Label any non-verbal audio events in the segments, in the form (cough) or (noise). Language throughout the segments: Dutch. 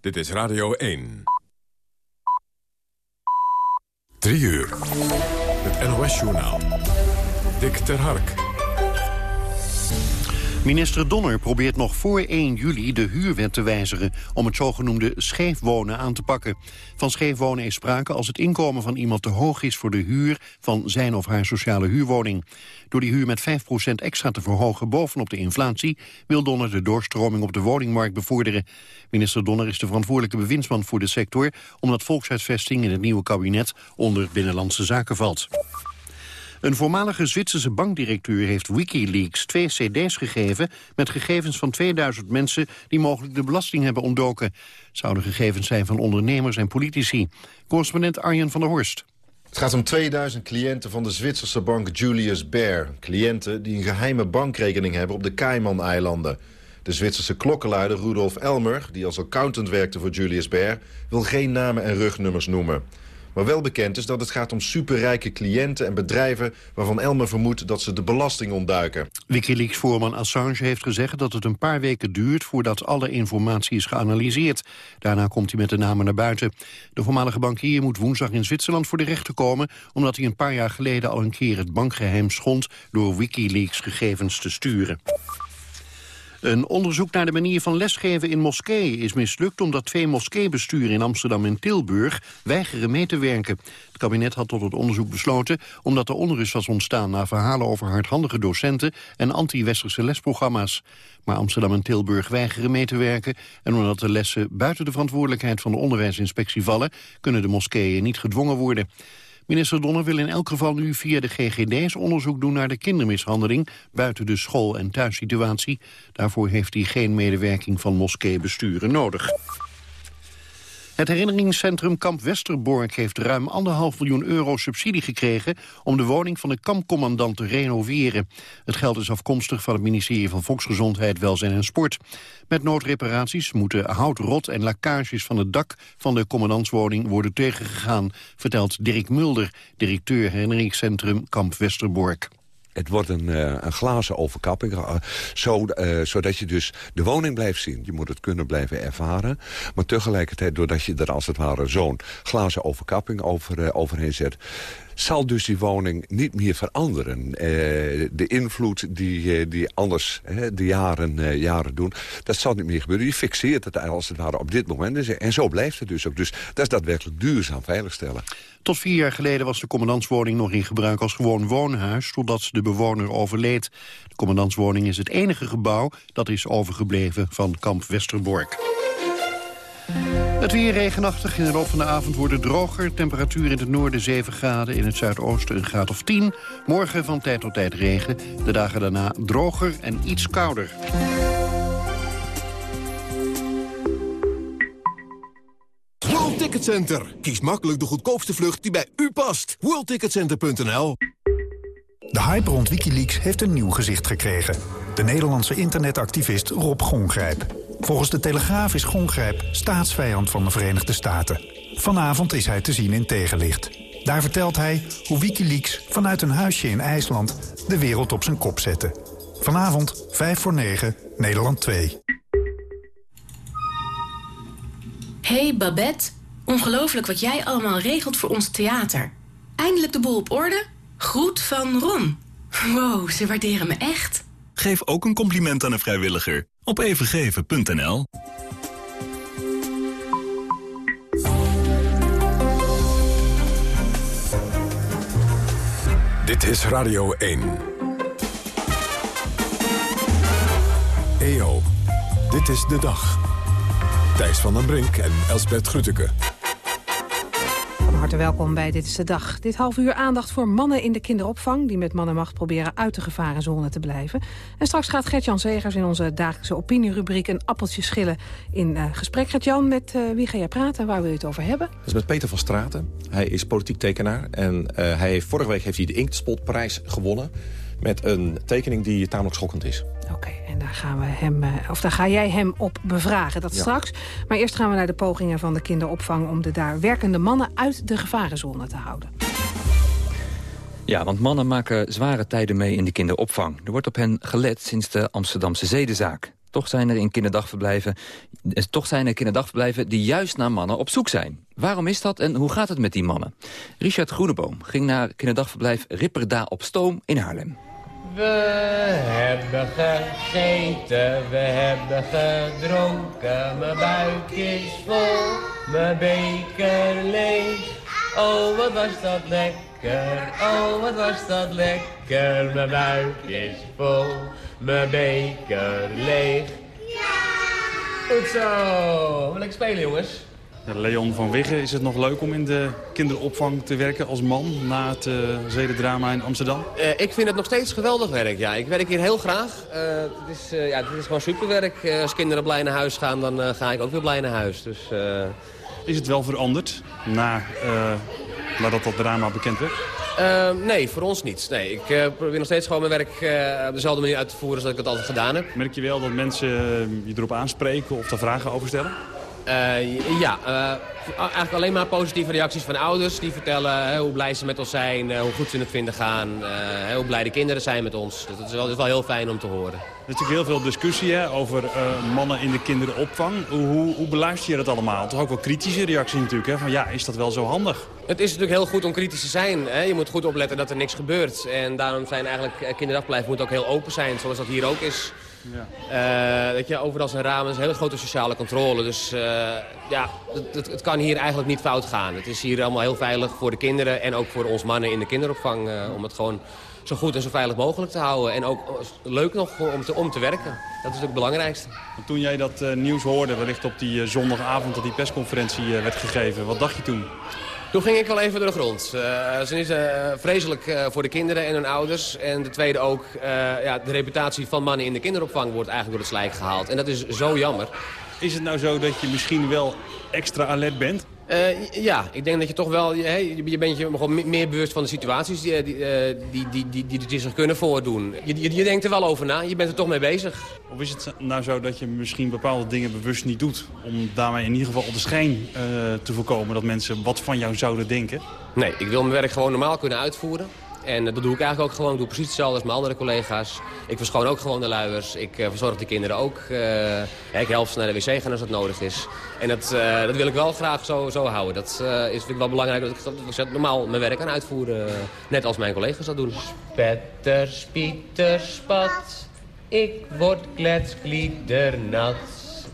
Dit is Radio 1. 3 uur. Het NOS-journaal. Dick ter Hark. Minister Donner probeert nog voor 1 juli de huurwet te wijzigen... om het zogenoemde scheefwonen aan te pakken. Van scheefwonen is sprake als het inkomen van iemand te hoog is... voor de huur van zijn of haar sociale huurwoning. Door die huur met 5% extra te verhogen bovenop de inflatie... wil Donner de doorstroming op de woningmarkt bevorderen. Minister Donner is de verantwoordelijke bewindsman voor de sector... omdat volkshuisvesting in het nieuwe kabinet onder Binnenlandse Zaken valt. Een voormalige Zwitserse bankdirecteur heeft Wikileaks twee cd's gegeven... met gegevens van 2000 mensen die mogelijk de belasting hebben ontdoken. Het zouden gegevens zijn van ondernemers en politici. Correspondent Arjen van der Horst. Het gaat om 2000 cliënten van de Zwitserse bank Julius Baer. Cliënten die een geheime bankrekening hebben op de Cayman-eilanden. De Zwitserse klokkenluider Rudolf Elmer, die als accountant werkte voor Julius Baer... wil geen namen en rugnummers noemen. Maar wel bekend is dat het gaat om superrijke cliënten en bedrijven... waarvan Elmer vermoedt dat ze de belasting ontduiken. Wikileaks-voorman Assange heeft gezegd dat het een paar weken duurt... voordat alle informatie is geanalyseerd. Daarna komt hij met de namen naar buiten. De voormalige bankier moet woensdag in Zwitserland voor de rechter komen... omdat hij een paar jaar geleden al een keer het bankgeheim schond... door Wikileaks gegevens te sturen. Een onderzoek naar de manier van lesgeven in moskeeën is mislukt... omdat twee moskeebesturen in Amsterdam en Tilburg weigeren mee te werken. Het kabinet had tot het onderzoek besloten... omdat er onrust was ontstaan na verhalen over hardhandige docenten... en anti-westerse lesprogramma's. Maar Amsterdam en Tilburg weigeren mee te werken... en omdat de lessen buiten de verantwoordelijkheid van de onderwijsinspectie vallen... kunnen de moskeeën niet gedwongen worden. Minister Donner wil in elk geval nu via de GGD's onderzoek doen naar de kindermishandeling buiten de school- en thuissituatie. Daarvoor heeft hij geen medewerking van moskeebesturen nodig. Het herinneringscentrum Kamp Westerbork heeft ruim anderhalf miljoen euro subsidie gekregen om de woning van de kampcommandant te renoveren. Het geld is afkomstig van het ministerie van Volksgezondheid, Welzijn en Sport. Met noodreparaties moeten hout, rot en lakkages van het dak van de commandantswoning worden tegengegaan, vertelt Dirk Mulder, directeur herinneringscentrum Kamp Westerbork. Het wordt een, uh, een glazen overkapping, uh, zo, uh, zodat je dus de woning blijft zien. Je moet het kunnen blijven ervaren. Maar tegelijkertijd, doordat je er als het ware zo'n glazen overkapping over, overheen zet zal dus die woning niet meer veranderen. Uh, de invloed die, uh, die anders de jaren, jaren doen, dat zal niet meer gebeuren. Je fixeert het als het ware op dit moment. En zo blijft het dus ook. Dus dat is daadwerkelijk duurzaam veiligstellen. Tot vier jaar geleden was de commandantswoning nog in gebruik als gewoon woonhuis, totdat de bewoner overleed. De commandantswoning is het enige gebouw dat is overgebleven van kamp Westerbork. Het weer regenachtig. In de loop van de avond wordt het droger. Temperatuur in het noorden 7 graden, in het zuidoosten een graad of 10. Morgen van tijd tot tijd regen. De dagen daarna droger en iets kouder. World Ticket Center. Kies makkelijk de goedkoopste vlucht die bij u past. WorldTicketCenter.nl De hype rond Wikileaks heeft een nieuw gezicht gekregen. De Nederlandse internetactivist Rob Gongrijp. Volgens de Telegraaf is Gongrijp staatsvijand van de Verenigde Staten. Vanavond is hij te zien in Tegenlicht. Daar vertelt hij hoe Wikileaks vanuit een huisje in IJsland de wereld op zijn kop zette. Vanavond, 5 voor 9, Nederland 2. Hey Babette, ongelooflijk wat jij allemaal regelt voor ons theater. Eindelijk de boel op orde? Groet van Ron. Wow, ze waarderen me echt. Geef ook een compliment aan een vrijwilliger op evengeven.nl. Dit is Radio 1. EO, dit is de dag. Thijs van den Brink en Elsbert Grütke. Welkom bij Dit is de Dag. Dit half uur aandacht voor mannen in de kinderopvang... die met mannenmacht proberen uit de gevarenzone te blijven. En straks gaat Gert-Jan Zegers in onze dagelijkse opinierubriek... een appeltje schillen in uh, gesprek. Gert-Jan, met uh, wie ga jij praten? Waar wil je het over hebben? Dat is met Peter van Straten. Hij is politiek tekenaar. En uh, hij heeft, vorige week heeft hij de Inktspotprijs gewonnen... met een tekening die tamelijk schokkend is. Oké, en daar, gaan we hem, of daar ga jij hem op bevragen, dat ja. straks. Maar eerst gaan we naar de pogingen van de kinderopvang... om de daar werkende mannen uit de gevarenzone te houden. Ja, want mannen maken zware tijden mee in de kinderopvang. Er wordt op hen gelet sinds de Amsterdamse zedenzaak. Toch zijn er in kinderdagverblijven, eh, toch zijn er kinderdagverblijven die juist naar mannen op zoek zijn. Waarom is dat en hoe gaat het met die mannen? Richard Groeneboom ging naar kinderdagverblijf Ripperda op Stoom in Haarlem. We hebben gegeten, we hebben gedronken, mijn buik is vol, mijn beker leeg. Oh, wat was dat lekker, oh, wat was dat lekker, mijn buik is vol, mijn beker leeg. Goed zo, wil ik spelen jongens? Leon van Wigge, is het nog leuk om in de kinderopvang te werken als man na het uh, zedendrama in Amsterdam? Uh, ik vind het nog steeds geweldig werk, ja. Ik werk hier heel graag. Uh, het, is, ja, het is gewoon superwerk. als kinderen blij naar huis gaan, dan ga ik ook weer blij naar huis. Dus, is het wel veranderd na, nadat dat drama bekend werd? nee, voor ons niet. Nee, ik probeer nog steeds gewoon mijn werk op dezelfde manier uit te voeren zoals ik het altijd gedaan heb. Merk je wel dat mensen je erop aanspreken of daar vragen over stellen? Uh, ja, uh, eigenlijk alleen maar positieve reacties van ouders. Die vertellen hoe blij ze met ons zijn, hoe goed ze het vinden gaan. hoe blij de kinderen zijn met ons. Dat is wel, dat is wel heel fijn om te horen. Er is natuurlijk heel veel discussie hè, over mannen in de kinderopvang. Hoe, hoe, beluister je dat allemaal? Toch ook wel kritische reacties natuurlijk. Hè? Van ja, is dat wel zo handig? Het is natuurlijk heel goed om kritisch te zijn. Hè? Je moet goed opletten dat er niks gebeurt. En daarom zijn eigenlijk kinderdagverblijven moet ook heel open zijn, zoals dat hier ook is. Ja. Uh, dat je, overal zijn ramen is een hele grote sociale controle. Dus uh, ja, het, het, het, kan hier eigenlijk niet fout gaan. Het is hier allemaal heel veilig voor de kinderen en ook voor ons mannen in de kinderopvang. Uh, om het gewoon zo goed en zo veilig mogelijk te houden. En ook leuk nog om te, om te werken. Dat is het belangrijkste. En toen jij dat nieuws hoorde, wellicht op die zondagavond dat die persconferentie werd gegeven. Wat dacht je toen? Toen ging ik wel even door de grond. Uh, het is uh, vreselijk uh, voor de kinderen en hun ouders. En de tweede ook, ja, de reputatie van mannen in de kinderopvang wordt eigenlijk door het slijk gehaald. En dat is zo jammer. Is het nou zo dat je misschien wel extra alert bent? Uh, ja, ik denk dat je toch wel... Je, je bent je gewoon meer bewust van de situaties die, die, die, die, die, die zich kunnen voordoen. Je, je, je, denkt er wel over na, je bent er toch mee bezig. Of is het nou zo dat je misschien bepaalde dingen bewust niet doet... om daarmee in ieder geval op de schijn uh, te voorkomen dat mensen wat van jou zouden denken? Nee, ik wil mijn werk gewoon normaal kunnen uitvoeren. En dat doe ik eigenlijk ook gewoon. Ik doe precies hetzelfde als mijn andere collega's. Ik verschoon ook gewoon de luiers. Ik uh, verzorg de kinderen ook. Uh, ik help ze naar de wc gaan als dat nodig is. En dat, dat wil ik wel graag zo, zo houden. Dat is vind ik wel belangrijk dat ik dat normaal mijn werk kan uitvoeren. net als mijn collega's dat doen. Spetters, Pieter, spat. Ik word kletsgliedernat.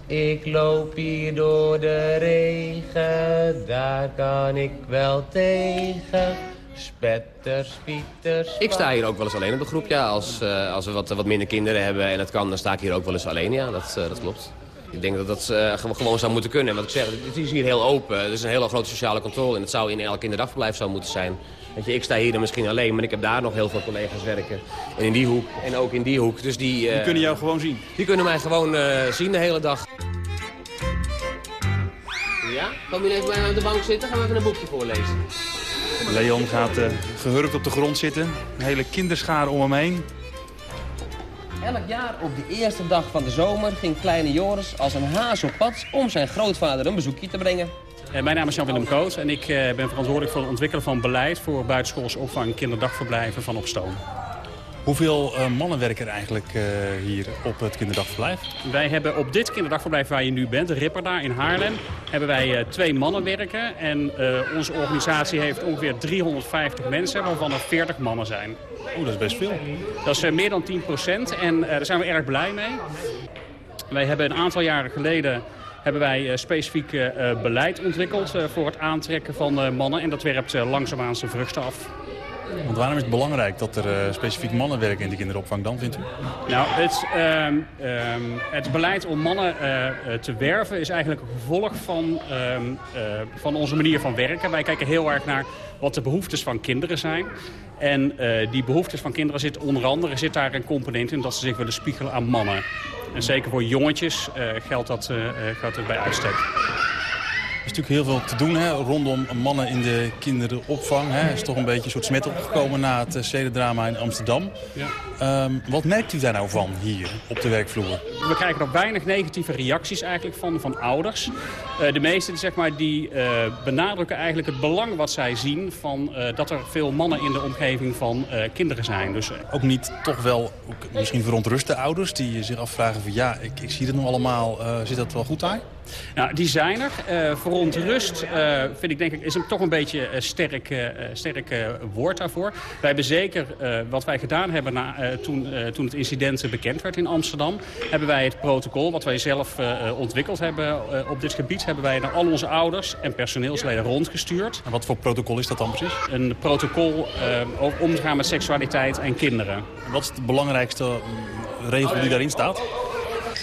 Ik loop hier door de regen. Daar kan ik wel tegen. Spetters, Pieters... Ik sta hier ook wel eens alleen op de groep, ja. Als, uh, als we wat, wat minder kinderen hebben en het kan, dan sta ik hier ook wel eens alleen, ja. Dat, uh, dat klopt. Ik denk dat dat uh, gewoon zou moeten kunnen. En wat ik zeg, het is hier heel open. Er is een hele grote sociale controle. En het zou in elk kinderdagverblijf zou moeten zijn. Weet je, ik sta hier dan misschien alleen, maar ik heb daar nog heel veel collega's werken. En in die hoek, en ook in die hoek. Dus die, die kunnen jou gewoon zien? Die kunnen mij gewoon zien de hele dag. Ja? Kom je even bij mij op de bank zitten? Gaan we even een boekje voorlezen. Leon gaat uh, gehurkt op de grond zitten. Een hele kinderschare om hem heen. Elk jaar op de eerste dag van de zomer ging kleine Joris als een haas op pad om zijn grootvader een bezoekje te brengen. Eh, mijn naam is Jan-Willem Koot en ik uh, ben verantwoordelijk voor het ontwikkelen van beleid voor buitenschoolse opvang kinderdagverblijven van Opstoom. Hoeveel uh, mannen werken er eigenlijk uh, hier op het kinderdagverblijf? Wij hebben op dit kinderdagverblijf waar je nu bent, de Ripperda in Haarlem, hebben wij uh, twee mannen werken. En onze organisatie heeft ongeveer 350 mensen, waarvan er 40 mannen zijn. Oeh, dat is best veel. Dat is meer dan 10 procent en daar zijn we erg blij mee. Wij hebben een aantal jaren geleden hebben wij specifiek beleid ontwikkeld voor het aantrekken van mannen. En dat werpt langzaamaan zijn vruchten af. Want waarom is het belangrijk dat er uh, specifiek mannen werken in de kinderopvang dan, vindt u? Nou, het, uh, uh, het beleid om mannen uh, te werven is eigenlijk een gevolg van, ehm, van onze manier van werken. Wij kijken heel erg naar wat de behoeftes van kinderen zijn. En die behoeftes van kinderen zit onder andere zit daar een component in dat ze zich willen spiegelen aan mannen. En zeker voor jongetjes geldt dat, geldt dat bij uitstek. Is natuurlijk heel veel te doen hè, rondom mannen in de kinderopvang. Er is toch een beetje een soort smet opgekomen na het zedendrama in Amsterdam. Ja. Ehm, wat merkt u daar nou van hier op de werkvloer? We krijgen nog weinig negatieve reacties eigenlijk van, van ouders. Uh, de meesten zeg maar, die uh, benadrukken eigenlijk het belang wat zij zien... van dat er veel mannen in de omgeving van kinderen zijn. Dus, ook niet toch wel ook misschien verontruste ouders die zich afvragen van... ja, ik, ik zie het nog allemaal, zit dat wel goed daar? Nou, die zijn er. Uh, verontrust uh, vind ik denk ik is een, toch een beetje een sterk, uh, sterk woord daarvoor. Wij hebben zeker wat wij gedaan hebben na, toen, toen het incident bekend werd in Amsterdam. Hebben wij het protocol wat wij zelf ontwikkeld hebben op dit gebied. Hebben wij naar al onze ouders en personeelsleden rondgestuurd. En wat voor protocol is dat dan precies? Een protocol over omgaan met seksualiteit en kinderen. En wat is de belangrijkste regel die daarin staat?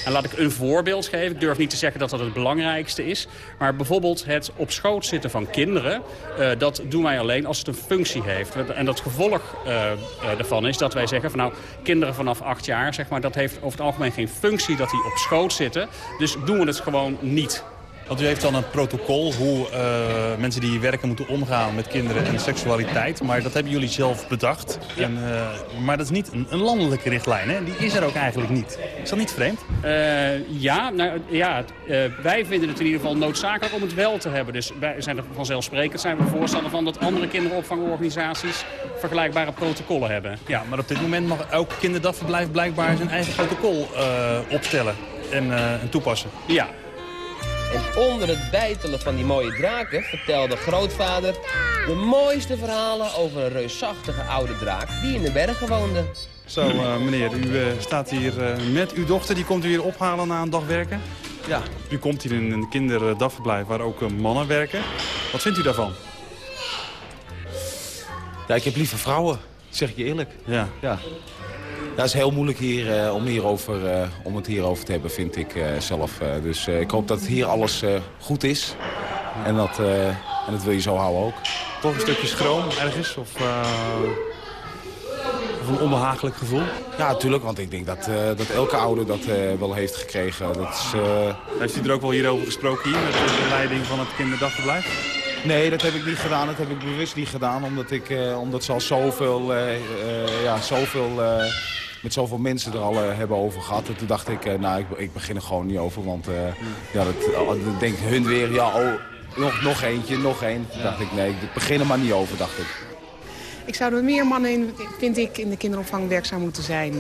En laat ik een voorbeeld geven. Ik durf niet te zeggen dat dat het belangrijkste is. Maar bijvoorbeeld het op schoot zitten van kinderen... Uh, dat doen wij alleen als het een functie heeft. En dat gevolg uh, daarvan is dat wij zeggen... van nou, kinderen vanaf acht jaar, zeg maar, dat heeft over het algemeen geen functie... dat die op schoot zitten. Dus doen we het gewoon niet. Want u heeft dan een protocol hoe uh, mensen die hier werken moeten omgaan met kinderen en seksualiteit. Maar dat hebben jullie zelf bedacht. En, uh, maar dat is niet een, een, landelijke richtlijn, hè? Die is er ook eigenlijk niet. Is dat niet vreemd? Uh, ja, nou, ja wij vinden het in ieder geval noodzakelijk om het wel te hebben. Dus wij zijn er vanzelfsprekend zijn we voorstander van dat andere kinderopvangorganisaties vergelijkbare protocollen hebben. Ja, maar op dit moment mag elk kinderdagverblijf blijkbaar zijn eigen protocol opstellen en, en toepassen. Ja, en onder het bijtelen van die mooie draken vertelde grootvader de mooiste verhalen over een reusachtige oude draak die in de bergen woonde. Zo, uh, meneer, u uh, staat hier uh, met uw dochter. Die komt u hier ophalen na een dag werken? Ja. U komt hier in een kinderdagverblijf waar ook mannen werken. Wat vindt u daarvan? Ja, ik heb liever vrouwen, zeg ik je eerlijk. Ja. ja. Dat is heel moeilijk hier, uh, om, hierover, uh, om het hierover te hebben, vind ik uh, zelf. dus ik hoop dat hier alles goed is. En dat, en dat wil je zo houden ook. Toch een stukje schroom ergens? Of, of een onbehagelijk gevoel? Ja, natuurlijk. Want ik denk dat, dat elke ouder dat wel heeft gekregen. Dat is, heeft u er ook wel hierover gesproken hier met de leiding van het kinderdagverblijf? Nee, dat heb ik niet gedaan. Dat heb ik bewust niet gedaan. Omdat, ik, omdat ze al zoveel, ja, zoveel met zoveel mensen er al uh, hebben over gehad. En toen dacht ik, uh, nou, ik, ik, begin er gewoon niet over. Want uh, ja, dat, dan denkt hun weer, ja, oh, nog, nog eentje, nog één. Toen dacht ik, nee, ik begin er maar niet over, dacht ik. Ik zou er meer mannen in, vind ik, in de kinderopvang werkzaam moeten zijn.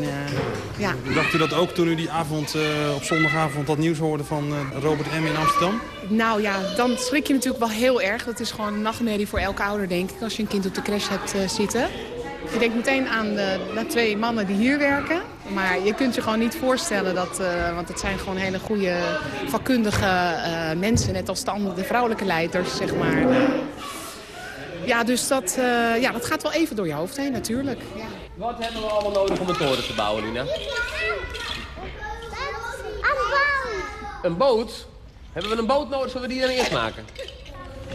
ja. Dacht u dat ook toen u die avond, op zondagavond dat nieuws hoorde van Robert M. in Amsterdam? Nou ja, dan schrik je natuurlijk wel heel erg. Dat is gewoon een nachtmerrie voor elke ouder, denk ik, als je een kind op de crash hebt zitten. Je denkt meteen aan de, de, twee mannen die hier werken. Maar je kunt je gewoon niet voorstellen dat... Uh, want het zijn gewoon hele goede, vakkundige uh, mensen. Net als de, andere, de vrouwelijke leiders, zeg maar. Ja, dus dat, ja, dat gaat wel even door je hoofd heen, natuurlijk. Ja. Wat hebben we allemaal nodig om een toren te bouwen, Lina? Een boot. Een boot? Hebben we een boot nodig? Zullen we die dan eerst maken?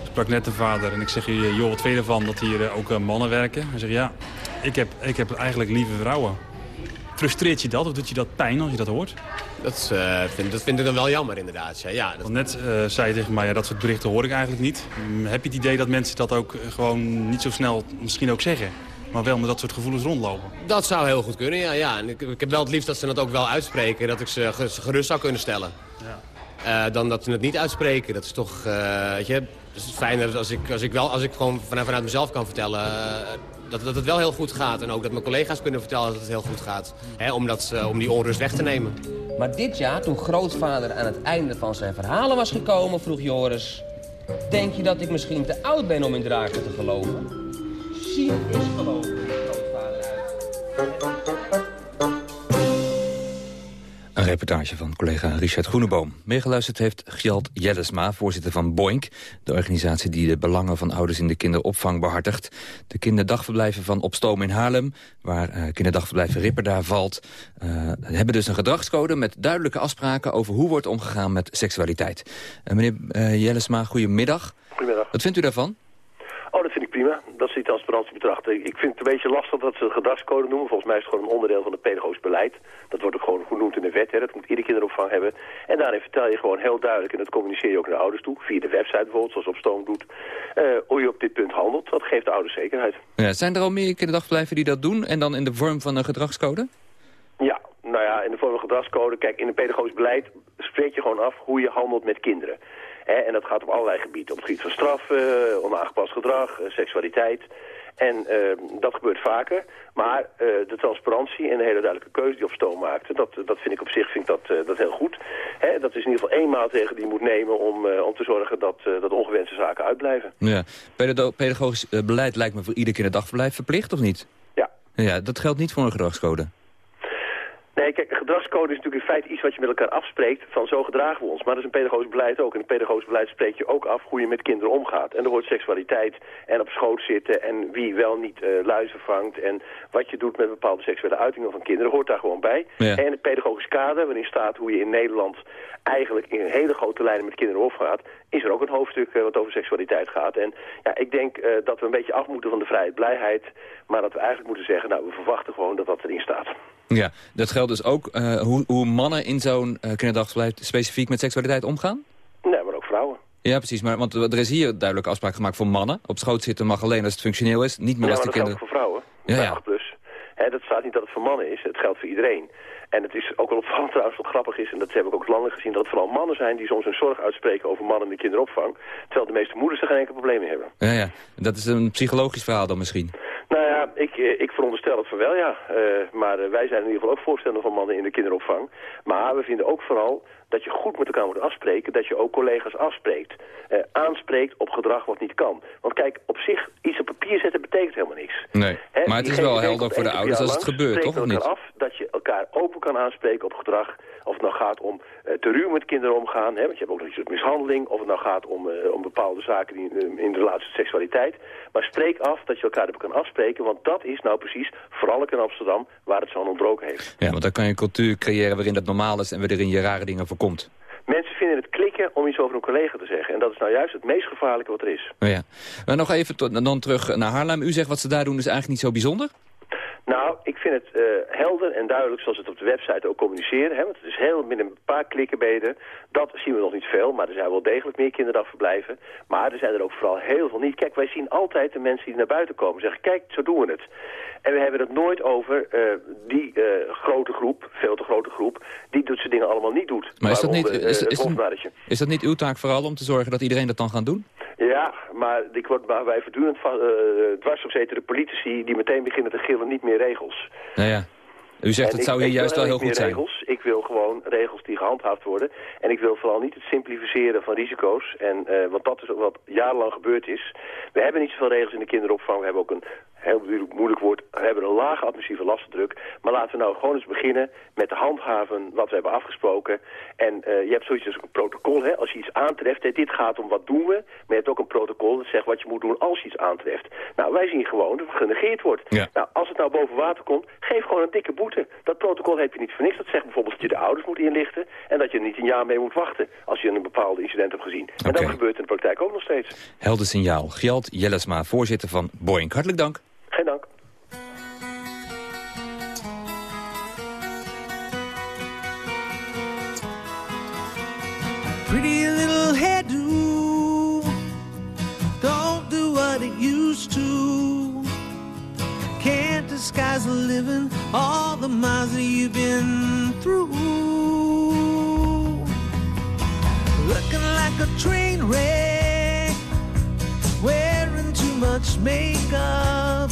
Ik sprak net de vader en ik zeg, joh, wat vind je ervan dat hier ook mannen werken? Hij zegt, ja, ik heb, ik heb eigenlijk lieve vrouwen. Frustreert je dat of doet je dat pijn als je dat hoort? Dat, uh, vind, dat vind ik dan wel jammer inderdaad. Ja, ja dat... Net uh, zei je tegen mij, ja, dat soort berichten hoor ik eigenlijk niet. Mm, heb je het idee dat mensen dat ook eh, gewoon niet zo snel misschien ook zeggen? Maar wel met dat soort gevoelens rondlopen? Dat zou heel goed kunnen, ja. ja. En ik, ik heb wel het liefst dat ze dat ook wel uitspreken. Dat ik ze gerust zou kunnen stellen. Ja. Uh, dan dat ze het niet uitspreken. Dat is toch, weet je, het is fijner als ik, als ik, wel, als ik gewoon vanuit, vanuit mezelf kan vertellen dat, dat het wel heel goed gaat. En ook dat mijn collega's kunnen vertellen dat het heel goed gaat. Hè, om, dat, uh, om die onrust weg te nemen. Maar dit jaar, toen grootvader aan het einde van zijn verhalen was gekomen, vroeg Joris... Denk je dat ik misschien te oud ben om in draken te geloven? Zien is geloven, grootvader uit. Een reportage van collega Richard Groeneboom. Meegeluisterd heeft Gjalt Jellesma, voorzitter van BOINK... de organisatie die de belangen van ouders in de kinderopvang behartigt. De kinderdagverblijven van Opstoom in Haarlem... waar uh, kinderdagverblijf Ripperda valt... Uh, hebben dus een gedragscode met duidelijke afspraken... over hoe wordt omgegaan met seksualiteit. Uh, meneer Jellesma, goedemiddag. Goedemiddag. Wat vindt u daarvan? Oh, dat vind ik prima. Dat ze die transparantie betrachten. Ik vind het een beetje lastig dat ze een gedragscode noemen. Volgens mij is het gewoon een onderdeel van het pedagogisch beleid. Dat wordt ook gewoon genoemd in de wet. Hè. Dat moet iedere kinderopvang hebben. En daarin vertel je gewoon heel duidelijk, en dat communiceer je ook naar de ouders toe, via de website bijvoorbeeld, zoals op Stoom doet, uh, hoe je op dit punt handelt. Dat geeft de ouders zekerheid. Ja, zijn er al meer kinderdagverblijven die dat doen en dan in de vorm van een gedragscode? Ja, nou ja, in de vorm van gedragscode. Kijk, in het pedagogisch beleid spreek je gewoon af hoe je handelt met kinderen. en dat gaat op allerlei gebieden. Op het gebied van straf, uh, onaangepast gedrag, uh, seksualiteit. En uh, dat gebeurt vaker. Maar uh, de transparantie en de hele duidelijke keuze die op stoom maakte... dat, dat vind ik op zich vind ik dat, uh, dat heel goed. Hè, dat is in ieder geval één maatregel die je moet nemen... om, om te zorgen dat, dat ongewenste zaken uitblijven. Ja. Pedagogisch beleid lijkt me voor ieder kinderdagverblijf verplicht, of niet? Ja. ja. Dat geldt niet voor een gedragscode. Nee, kijk, gedragscode is natuurlijk in feite iets wat je met elkaar afspreekt van zo gedragen we ons. Maar dat is een pedagogisch beleid ook. En in pedagogisch beleid spreek je ook af hoe je met kinderen omgaat. En er hoort seksualiteit en op schoot zitten en wie wel niet uh, luizen vangt. En wat je doet met bepaalde seksuele uitingen van kinderen hoort daar gewoon bij. Ja. En het pedagogisch kader, waarin staat hoe je in Nederland eigenlijk in hele grote lijnen met kinderen omgaat, is er ook een hoofdstuk uh, wat over seksualiteit gaat. En ja, ik denk uh, dat we een beetje af moeten van de vrijheid, blijheid. Maar dat we eigenlijk moeten zeggen, nou, we verwachten gewoon dat dat erin staat. Ja, dat geldt dus ook uh, hoe, hoe, mannen in zo'n uh, kinderdagverblijf specifiek met seksualiteit omgaan? Nee, maar ook vrouwen. Ja, precies. Maar, want er is hier duidelijk afspraak gemaakt voor mannen. Op schoot zitten mag alleen als het functioneel is. Niet meer ja, als de kinderen... voor vrouwen. Ja, ja. 8 plus. Hè, dat staat niet dat het voor mannen is. Het geldt voor iedereen. En het is ook wel opvallend trouwens wat grappig is, en dat heb ik ook landelijk gezien, dat het vooral mannen zijn die soms hun zorg uitspreken over mannen in de kinderopvang. Terwijl de meeste moeders er geen enkel probleem mee hebben. Ja, ja. Dat is een psychologisch verhaal dan misschien. Nou ja, ik, ik veronderstel het van wel, ja. Uh, maar uh, wij zijn in ieder geval ook voorstander van mannen in de kinderopvang. Maar we vinden ook vooral dat je goed met elkaar moet afspreken, dat je ook collega's afspreekt. Uh, aanspreekt op gedrag wat niet kan. Want kijk, op zich, iets op papier zetten betekent helemaal niks. Nee, He, maar het is wel helder voor de ouders als het gebeurt, toch? Of niet? af dat je elkaar open kan aanspreken op gedrag. Of het nou gaat om te ruw met kinderen omgaan. Hè, want je hebt ook nog iets met mishandeling. Of het nou gaat om, uh, om bepaalde zaken die, uh, in de relatie met seksualiteit. Maar spreek af dat je elkaar erop kan afspreken. Want dat is nou precies, vooral ook in Amsterdam, waar het zo aan ontbroken heeft. Ja, want dan kan je een cultuur creëren waarin dat normaal is en waarin je rare dingen voorkomt. Mensen vinden het klikken om iets over een collega te zeggen. En dat is nou juist het meest gevaarlijke wat er is. Oh ja. Maar nog even dan terug naar Haarlem. U zegt wat ze daar doen is eigenlijk niet zo bijzonder? Nou, ik vind het uh, helder en duidelijk zoals het op de website ook communiceren. Hè, want het is heel met een paar klikken beter. Dat zien we nog niet veel, maar er zijn wel degelijk meer kinderdagverblijven. Maar er zijn er ook vooral heel veel niet. Kijk, wij zien altijd de mensen die naar buiten komen zeggen... kijk, zo doen we het. En we hebben het nooit over uh, die uh, grote groep, veel te grote groep... die doet zijn dingen allemaal niet doet. Maar is dat niet, is, is, is, is dat niet uw taak vooral om te zorgen dat iedereen dat dan gaat doen? Ja, maar ik word bij voortdurend van, uh, dwars op de politici die meteen beginnen te gillen niet meer regels. Nou ja. U zegt en het zou hier juist wel heel goed zijn. Regels. Ik wil gewoon regels die gehandhaafd worden. En ik wil vooral niet het simplificeren van risico's. En, uh, want dat is ook wat jarenlang gebeurd is. We hebben niet zoveel regels in de kinderopvang. We hebben ook een heel moeilijk woord. We hebben een lage administratieve lastendruk. Maar laten we nou gewoon eens beginnen met de handhaven wat we hebben afgesproken. En uh, je hebt zoiets als een protocol. Hè? Als je iets aantreft, hè, dit gaat om wat doen we. Maar je hebt ook een protocol dat zegt wat je moet doen als je iets aantreft. Nou, wij zien gewoon dat het genegeerd wordt. Ja. Nou, als het nou boven water komt, geef gewoon een dikke boete. Dat protocol heb je niet voor niks. Dat zegt bijvoorbeeld dat je de ouders moet inlichten. En dat je er niet een jaar mee moet wachten als je een bepaald incident hebt gezien. En dat gebeurt in de praktijk ook nog steeds. Helder signaal. Gjalt Jellesma, voorzitter van Boeing. Hartelijk dank. Geen dank. Pretty little hairdo, don't do what it used to. Can't disguise the living, all the miles that you've been through. Looking like a train wreck, wearing too much makeup.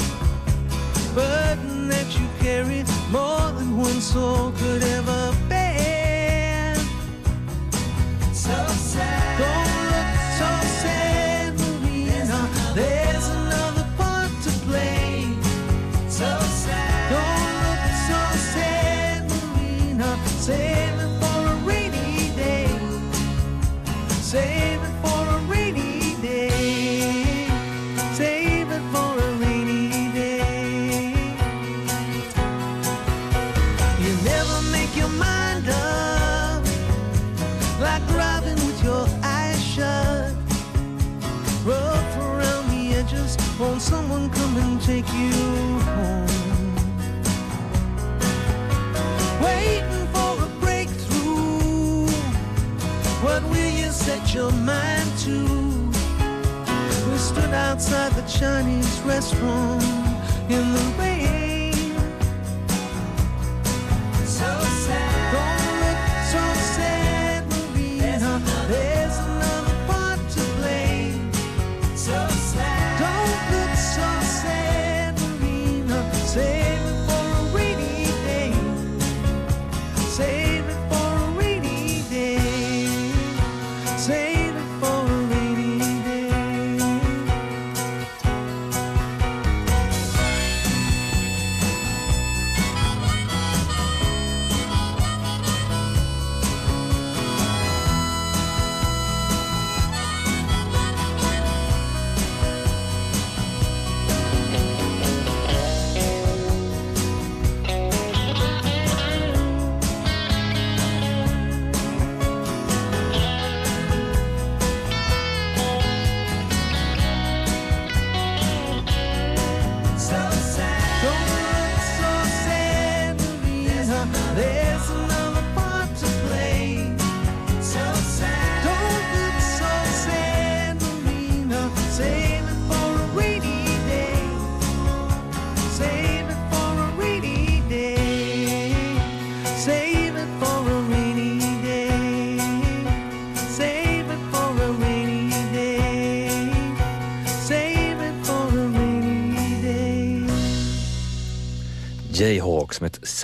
Burden that you carry more than one soul could ever bear. So sad.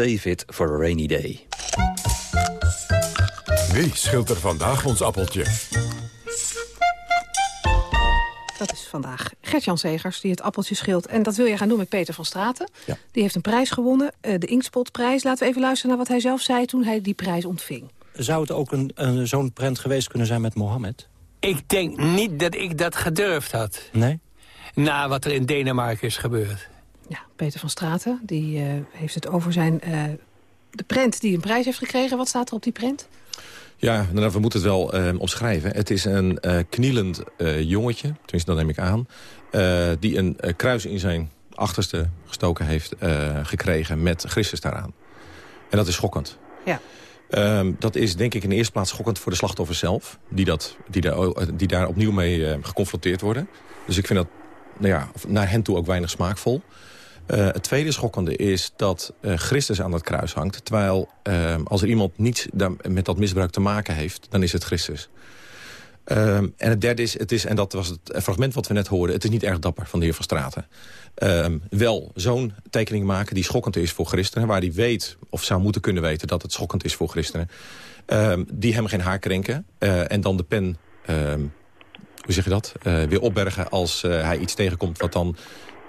Save It for a Rainy Day. Wie schilt er vandaag ons appeltje? Dat is vandaag Gert-Jan Segers die het appeltje schilt. En dat wil je gaan doen met Peter van Straten. Die heeft een prijs gewonnen, eh, de Inkspotprijs. Laten we even luisteren naar wat hij zelf zei toen hij die prijs ontving. Zou het ook een, een, zo'n prent geweest kunnen zijn met Mohammed? Ik denk niet dat ik dat gedurfd had. Nee? Na wat er in Denemarken is gebeurd. Ja, Peter van Straten die, eh, heeft het over zijn, eh, de prent die een prijs heeft gekregen. Wat staat er op die prent? Ja, nou, we moeten het wel eh, omschrijven. Het is een knielend eh, jongetje, tenminste dat neem ik aan... die een kruis in zijn achterste gestoken heeft gekregen met Christus daaraan. En dat is schokkend. Ja. Ehm, dat is denk ik in de eerste plaats schokkend voor de slachtoffers zelf... die, dat, die, daar, die daar opnieuw mee geconfronteerd worden. Dus ik vind dat nou ja, naar hen toe ook weinig smaakvol. Eh, het tweede schokkende is dat eh, Christus aan het kruis hangt. Terwijl eh, als er iemand niets met dat misbruik te maken heeft, dan is het Christus. Ehm, en het derde is, het is, en dat was het fragment wat we net hoorden... het is niet erg dapper van de heer Van Straten. Ehm, wel zo'n tekening maken die schokkend is voor christenen... waar hij weet, of zou moeten kunnen weten, dat het schokkend is voor christenen... Ehm, die hem geen haar krenken. eh, en dan de pen, ehm, hoe zeg je dat, weer opbergen... als hij iets tegenkomt wat dan